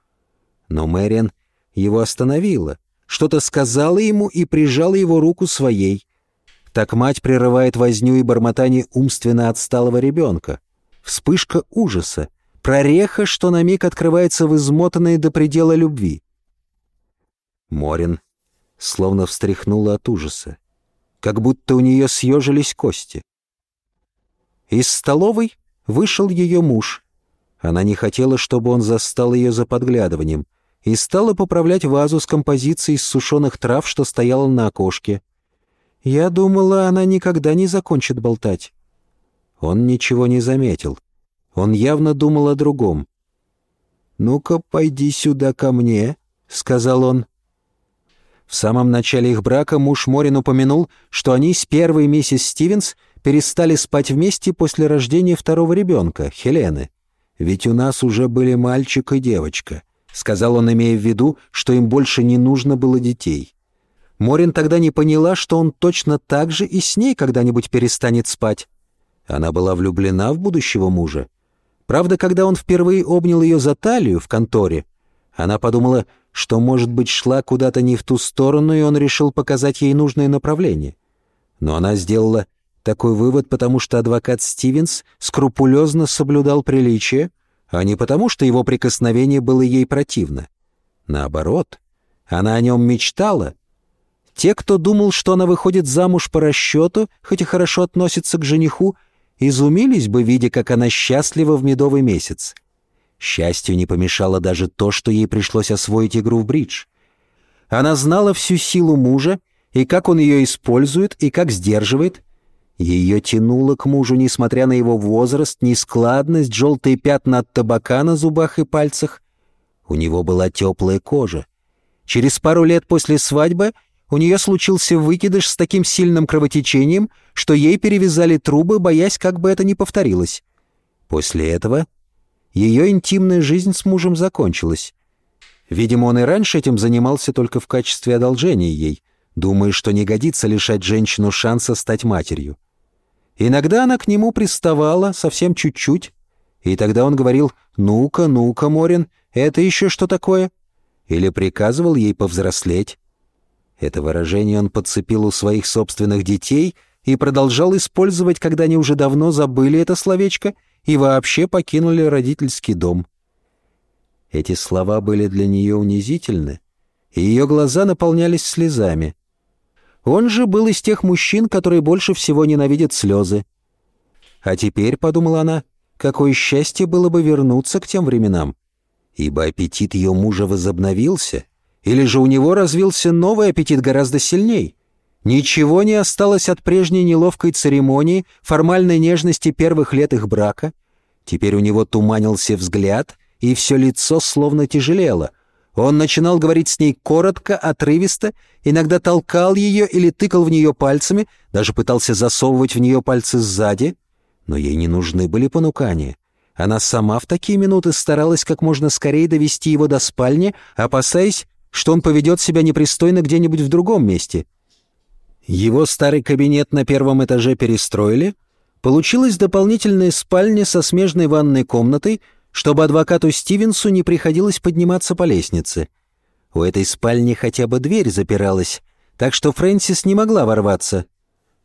Но Мэриан его остановила, что-то сказала ему и прижала его руку своей. Так мать прерывает возню и бормотание умственно отсталого ребенка. Вспышка ужаса, прореха, что на миг открывается в измотанной до предела любви. Морин словно встряхнула от ужаса, как будто у нее съежились кости. Из столовой вышел ее муж. Она не хотела, чтобы он застал ее за подглядыванием, и стала поправлять вазу с композицией из сушеных трав, что стояла на окошке. Я думала, она никогда не закончит болтать. Он ничего не заметил. Он явно думал о другом. «Ну-ка, пойди сюда ко мне», — сказал он. В самом начале их брака муж Морин упомянул, что они с первой миссис Стивенс перестали спать вместе после рождения второго ребенка, Хелены. «Ведь у нас уже были мальчик и девочка», — сказал он, имея в виду, что им больше не нужно было детей. Морин тогда не поняла, что он точно так же и с ней когда-нибудь перестанет спать. Она была влюблена в будущего мужа. Правда, когда он впервые обнял ее за талию в конторе, она подумала, что, может быть, шла куда-то не в ту сторону, и он решил показать ей нужное направление. Но она сделала такой вывод, потому что адвокат Стивенс скрупулезно соблюдал приличие, а не потому, что его прикосновение было ей противно. Наоборот, она о нем мечтала. Те, кто думал, что она выходит замуж по расчету, хоть и хорошо относится к жениху, изумились бы, видя, как она счастлива в медовый месяц. Счастью не помешало даже то, что ей пришлось освоить игру в бридж. Она знала всю силу мужа, и как он ее использует, и как сдерживает. Ее тянуло к мужу, несмотря на его возраст, нескладность, желтые пятна от табака на зубах и пальцах. У него была теплая кожа. Через пару лет после свадьбы у нее случился выкидыш с таким сильным кровотечением, что ей перевязали трубы, боясь, как бы это ни повторилось. После этого ее интимная жизнь с мужем закончилась. Видимо, он и раньше этим занимался только в качестве одолжения ей, думая, что не годится лишать женщину шанса стать матерью. Иногда она к нему приставала, совсем чуть-чуть, и тогда он говорил «Ну-ка, ну-ка, Морин, это еще что такое?» или приказывал ей повзрослеть. Это выражение он подцепил у своих собственных детей и продолжал использовать, когда они уже давно забыли это словечко — и вообще покинули родительский дом. Эти слова были для нее унизительны, и ее глаза наполнялись слезами. Он же был из тех мужчин, которые больше всего ненавидят слезы. А теперь, — подумала она, — какое счастье было бы вернуться к тем временам, ибо аппетит ее мужа возобновился, или же у него развился новый аппетит гораздо сильней. Ничего не осталось от прежней неловкой церемонии, формальной нежности первых лет их брака. Теперь у него туманился взгляд, и все лицо словно тяжелело. Он начинал говорить с ней коротко, отрывисто, иногда толкал ее или тыкал в нее пальцами, даже пытался засовывать в нее пальцы сзади. Но ей не нужны были понукания. Она сама в такие минуты старалась как можно скорее довести его до спальни, опасаясь, что он поведет себя непристойно где-нибудь в другом месте — его старый кабинет на первом этаже перестроили. Получилась дополнительная спальня со смежной ванной комнатой, чтобы адвокату Стивенсу не приходилось подниматься по лестнице. У этой спальни хотя бы дверь запиралась, так что Фрэнсис не могла ворваться.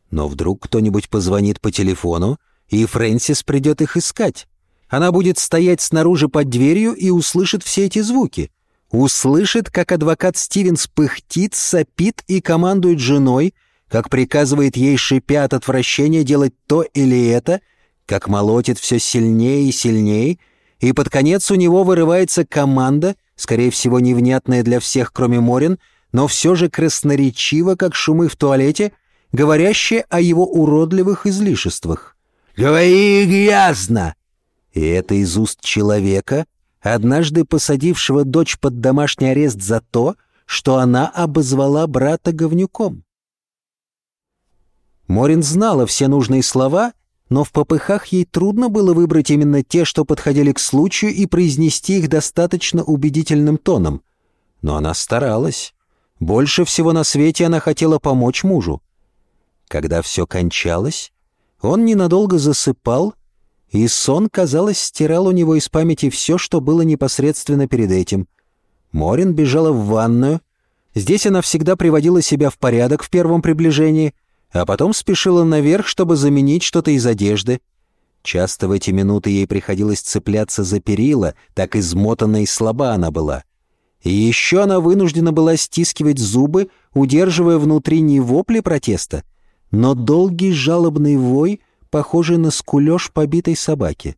Но вдруг кто-нибудь позвонит по телефону, и Фрэнсис придет их искать. Она будет стоять снаружи под дверью и услышит все эти звуки. Услышит, как адвокат Стивенс пыхтит, сопит и командует женой, как приказывает ей, шипя от отвращения, делать то или это, как молотит все сильнее и сильнее, и под конец у него вырывается команда, скорее всего, невнятная для всех, кроме Морин, но все же красноречиво, как шумы в туалете, говорящая о его уродливых излишествах. «Говори ясно!» И это из уст человека, однажды посадившего дочь под домашний арест за то, что она обозвала брата говнюком. Морин знала все нужные слова, но в попыхах ей трудно было выбрать именно те, что подходили к случаю, и произнести их достаточно убедительным тоном. Но она старалась. Больше всего на свете она хотела помочь мужу. Когда все кончалось, он ненадолго засыпал, и сон, казалось, стирал у него из памяти все, что было непосредственно перед этим. Морин бежала в ванную. Здесь она всегда приводила себя в порядок в первом приближении, а потом спешила наверх, чтобы заменить что-то из одежды. Часто в эти минуты ей приходилось цепляться за перила, так измотанная и слаба она была. И еще она вынуждена была стискивать зубы, удерживая внутри не вопли протеста, но долгий жалобный вой, похожий на скулеж побитой собаки.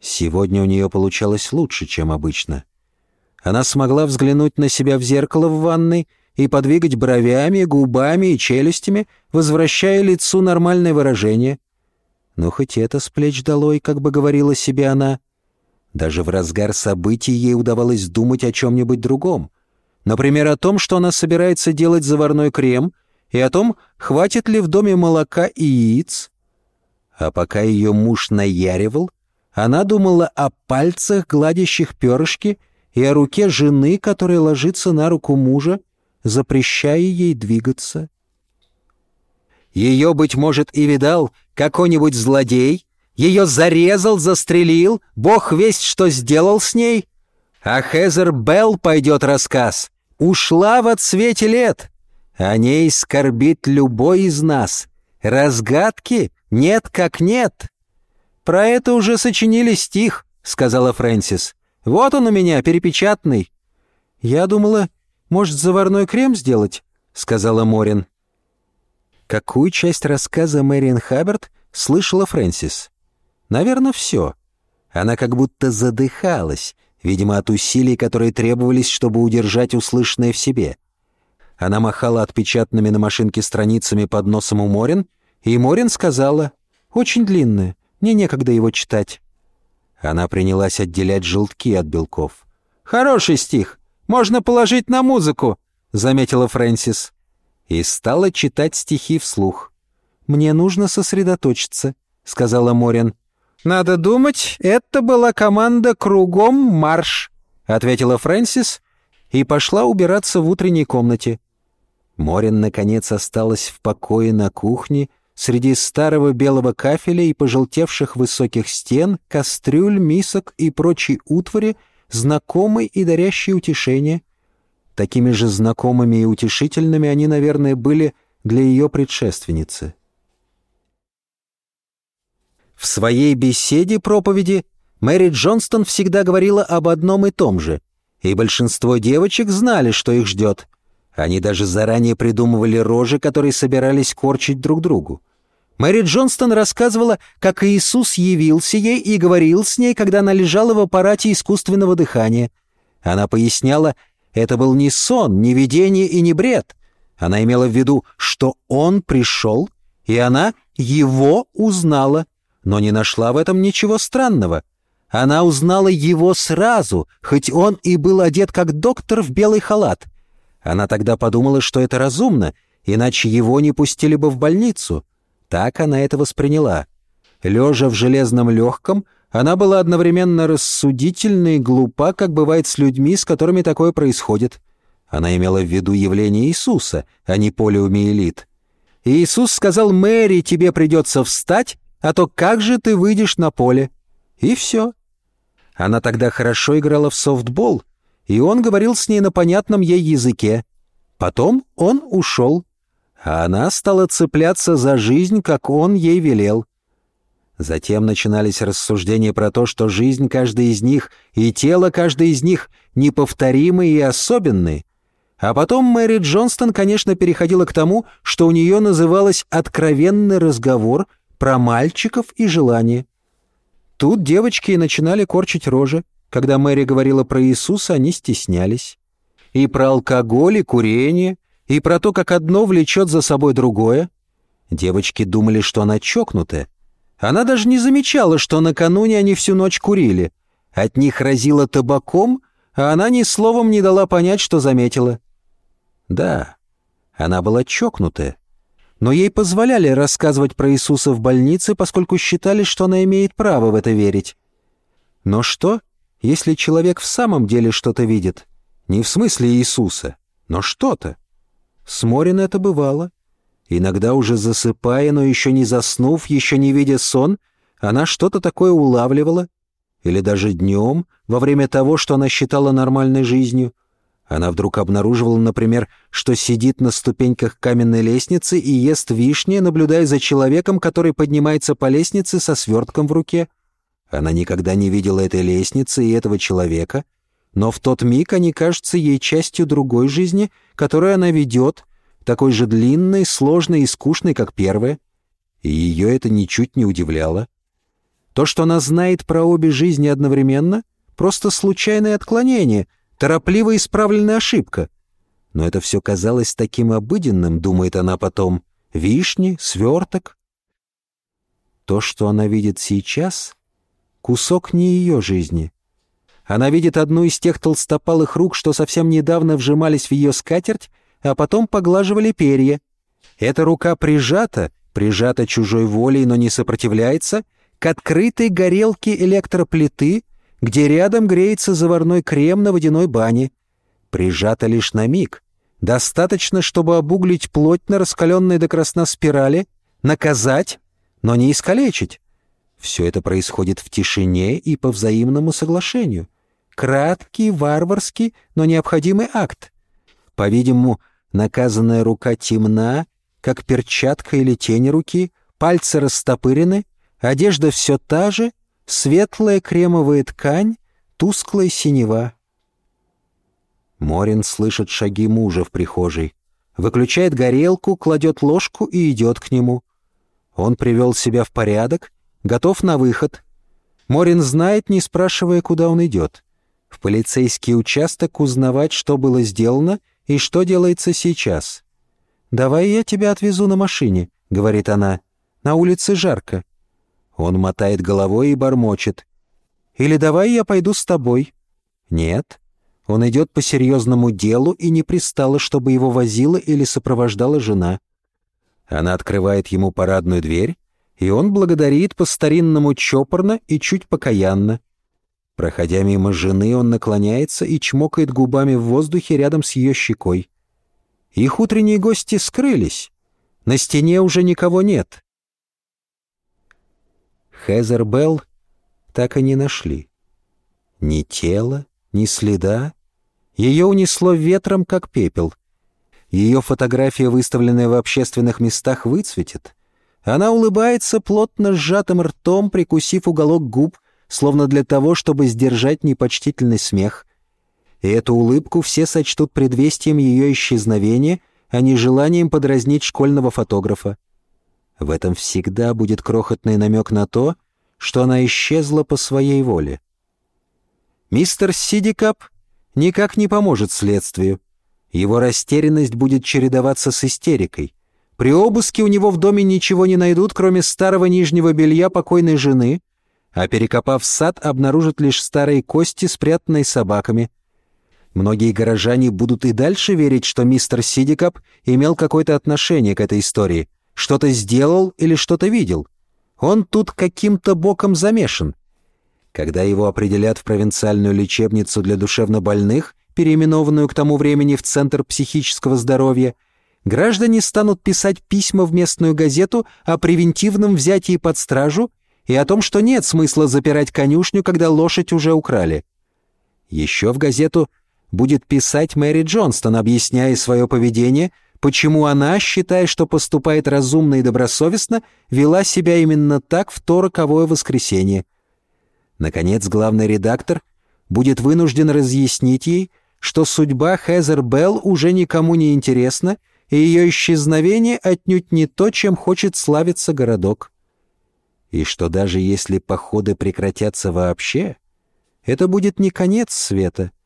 Сегодня у нее получалось лучше, чем обычно. Она смогла взглянуть на себя в зеркало в ванной и подвигать бровями, губами и челюстями, возвращая лицу нормальное выражение — но хоть это с плеч долой, как бы говорила себе она. Даже в разгар событий ей удавалось думать о чем-нибудь другом. Например, о том, что она собирается делать заварной крем, и о том, хватит ли в доме молока и яиц. А пока ее муж наяривал, она думала о пальцах, гладящих перышки, и о руке жены, которая ложится на руку мужа, запрещая ей двигаться. Ее, быть может, и видал какой-нибудь злодей, ее зарезал, застрелил, бог весть, что сделал с ней. А Хезер Белл пойдет рассказ. Ушла в отсвете лет. О ней скорбит любой из нас. Разгадки нет как нет. Про это уже сочинили стих, сказала Фрэнсис. Вот он у меня, перепечатный. Я думала, может, заварной крем сделать, сказала Морин. Какую часть рассказа Мэриан Хаббард слышала Фрэнсис? Наверное, все. Она как будто задыхалась, видимо, от усилий, которые требовались, чтобы удержать услышанное в себе. Она махала отпечатанными на машинке страницами под носом у Морин, и Морин сказала «Очень длинное, мне некогда его читать». Она принялась отделять желтки от белков. «Хороший стих, можно положить на музыку», — заметила Фрэнсис и стала читать стихи вслух. «Мне нужно сосредоточиться», — сказала Морин. «Надо думать, это была команда «Кругом марш», — ответила Фрэнсис и пошла убираться в утренней комнате. Морин, наконец, осталась в покое на кухне среди старого белого кафеля и пожелтевших высоких стен, кастрюль, мисок и прочей утвари, знакомой и дарящей утешение — Такими же знакомыми и утешительными они, наверное, были для ее предшественницы. В своей беседе-проповеди Мэри Джонстон всегда говорила об одном и том же, и большинство девочек знали, что их ждет. Они даже заранее придумывали рожи, которые собирались корчить друг другу. Мэри Джонстон рассказывала, как Иисус явился ей и говорил с ней, когда она лежала в аппарате искусственного дыхания. Она поясняла, это был не сон, не видение и не бред. Она имела в виду, что он пришел, и она его узнала, но не нашла в этом ничего странного. Она узнала его сразу, хоть он и был одет как доктор в белый халат. Она тогда подумала, что это разумно, иначе его не пустили бы в больницу. Так она это восприняла. Лежа в железном легком, она была одновременно рассудительна и глупа, как бывает с людьми, с которыми такое происходит. Она имела в виду явление Иисуса, а не полиомиелит. И Иисус сказал Мэри, тебе придется встать, а то как же ты выйдешь на поле? И все. Она тогда хорошо играла в софтбол, и он говорил с ней на понятном ей языке. Потом он ушел, а она стала цепляться за жизнь, как он ей велел. Затем начинались рассуждения про то, что жизнь каждой из них и тело каждой из них неповторимы и особенны. А потом Мэри Джонстон, конечно, переходила к тому, что у нее называлось «откровенный разговор» про мальчиков и желания. Тут девочки начинали корчить рожи. Когда Мэри говорила про Иисуса, они стеснялись. И про алкоголь, и курение, и про то, как одно влечет за собой другое. Девочки думали, что она чокнутая, она даже не замечала, что накануне они всю ночь курили. От них разило табаком, а она ни словом не дала понять, что заметила. Да, она была чокнутая, но ей позволяли рассказывать про Иисуса в больнице, поскольку считали, что она имеет право в это верить. Но что, если человек в самом деле что-то видит? Не в смысле Иисуса, но что-то. С Морин это бывало. Иногда уже засыпая, но еще не заснув, еще не видя сон, она что-то такое улавливала, или даже днем, во время того, что она считала нормальной жизнью. Она вдруг обнаруживала, например, что сидит на ступеньках каменной лестницы и ест вишни, наблюдая за человеком, который поднимается по лестнице со свертком в руке. Она никогда не видела этой лестницы и этого человека, но в тот миг они кажутся ей частью другой жизни, которую она ведет, такой же длинной, сложной и скучной, как первая. И ее это ничуть не удивляло. То, что она знает про обе жизни одновременно, просто случайное отклонение, торопливо исправленная ошибка. Но это все казалось таким обыденным, думает она потом. Вишни, сверток. То, что она видит сейчас, кусок не ее жизни. Она видит одну из тех толстопалых рук, что совсем недавно вжимались в ее скатерть, а потом поглаживали перья. Эта рука прижата, прижата чужой волей, но не сопротивляется — к открытой горелке электроплиты, где рядом греется заварной крем на водяной бане. Прижата лишь на миг. Достаточно, чтобы обуглить плоть на раскаленной до красна спирали, наказать, но не искалечить. Все это происходит в тишине и по взаимному соглашению. Краткий, варварский, но необходимый акт. По-видимому, наказанная рука темна, как перчатка или тень руки, пальцы растопырены, Одежда все та же, светлая кремовая ткань, тусклая синева. Морин слышит шаги мужа в прихожей. Выключает горелку, кладет ложку и идет к нему. Он привел себя в порядок, готов на выход. Морин знает, не спрашивая, куда он идет. В полицейский участок узнавать, что было сделано и что делается сейчас. «Давай я тебя отвезу на машине», — говорит она. «На улице жарко». Он мотает головой и бормочет. «Или давай я пойду с тобой». «Нет». Он идет по серьезному делу и не пристало, чтобы его возила или сопровождала жена. Она открывает ему парадную дверь, и он благодарит по-старинному чопорно и чуть покаянно. Проходя мимо жены, он наклоняется и чмокает губами в воздухе рядом с ее щекой. Их утренние гости скрылись. На стене уже никого нет. Хезер Белл так и не нашли. Ни тела, ни следа. Ее унесло ветром, как пепел. Ее фотография, выставленная в общественных местах, выцветит. Она улыбается плотно сжатым ртом, прикусив уголок губ, словно для того, чтобы сдержать непочтительный смех. И эту улыбку все сочтут предвестием ее исчезновения, а не желанием подразнить школьного фотографа. В этом всегда будет крохотный намек на то, что она исчезла по своей воле. Мистер Сидикап никак не поможет следствию. Его растерянность будет чередоваться с истерикой. При обыске у него в доме ничего не найдут, кроме старого нижнего белья покойной жены, а перекопав сад, обнаружат лишь старые кости, спрятанные собаками. Многие горожане будут и дальше верить, что мистер Сидикап имел какое-то отношение к этой истории — что-то сделал или что-то видел. Он тут каким-то боком замешан. Когда его определят в провинциальную лечебницу для душевнобольных, переименованную к тому времени в Центр психического здоровья, граждане станут писать письма в местную газету о превентивном взятии под стражу и о том, что нет смысла запирать конюшню, когда лошадь уже украли. Еще в газету будет писать Мэри Джонстон, объясняя свое поведение – почему она, считая, что поступает разумно и добросовестно, вела себя именно так в то роковое воскресенье. Наконец, главный редактор будет вынужден разъяснить ей, что судьба Хезер Белл уже никому не интересна, и ее исчезновение отнюдь не то, чем хочет славиться городок. И что даже если походы прекратятся вообще, это будет не конец света —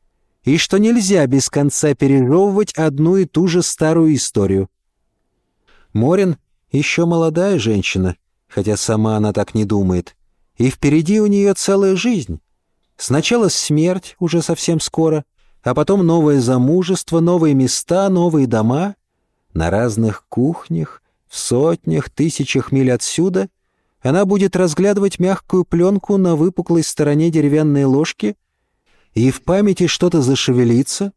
и что нельзя без конца пережевывать одну и ту же старую историю. Морин еще молодая женщина, хотя сама она так не думает, и впереди у нее целая жизнь. Сначала смерть, уже совсем скоро, а потом новое замужество, новые места, новые дома. На разных кухнях, в сотнях, тысячах миль отсюда она будет разглядывать мягкую пленку на выпуклой стороне деревянной ложки — и в памяти что-то зашевелится,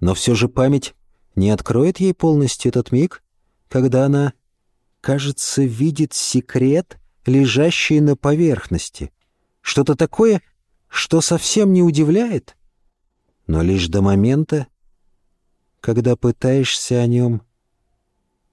но все же память не откроет ей полностью этот миг, когда она, кажется, видит секрет, лежащее на поверхности, что-то такое, что совсем не удивляет, но лишь до момента, когда пытаешься о нем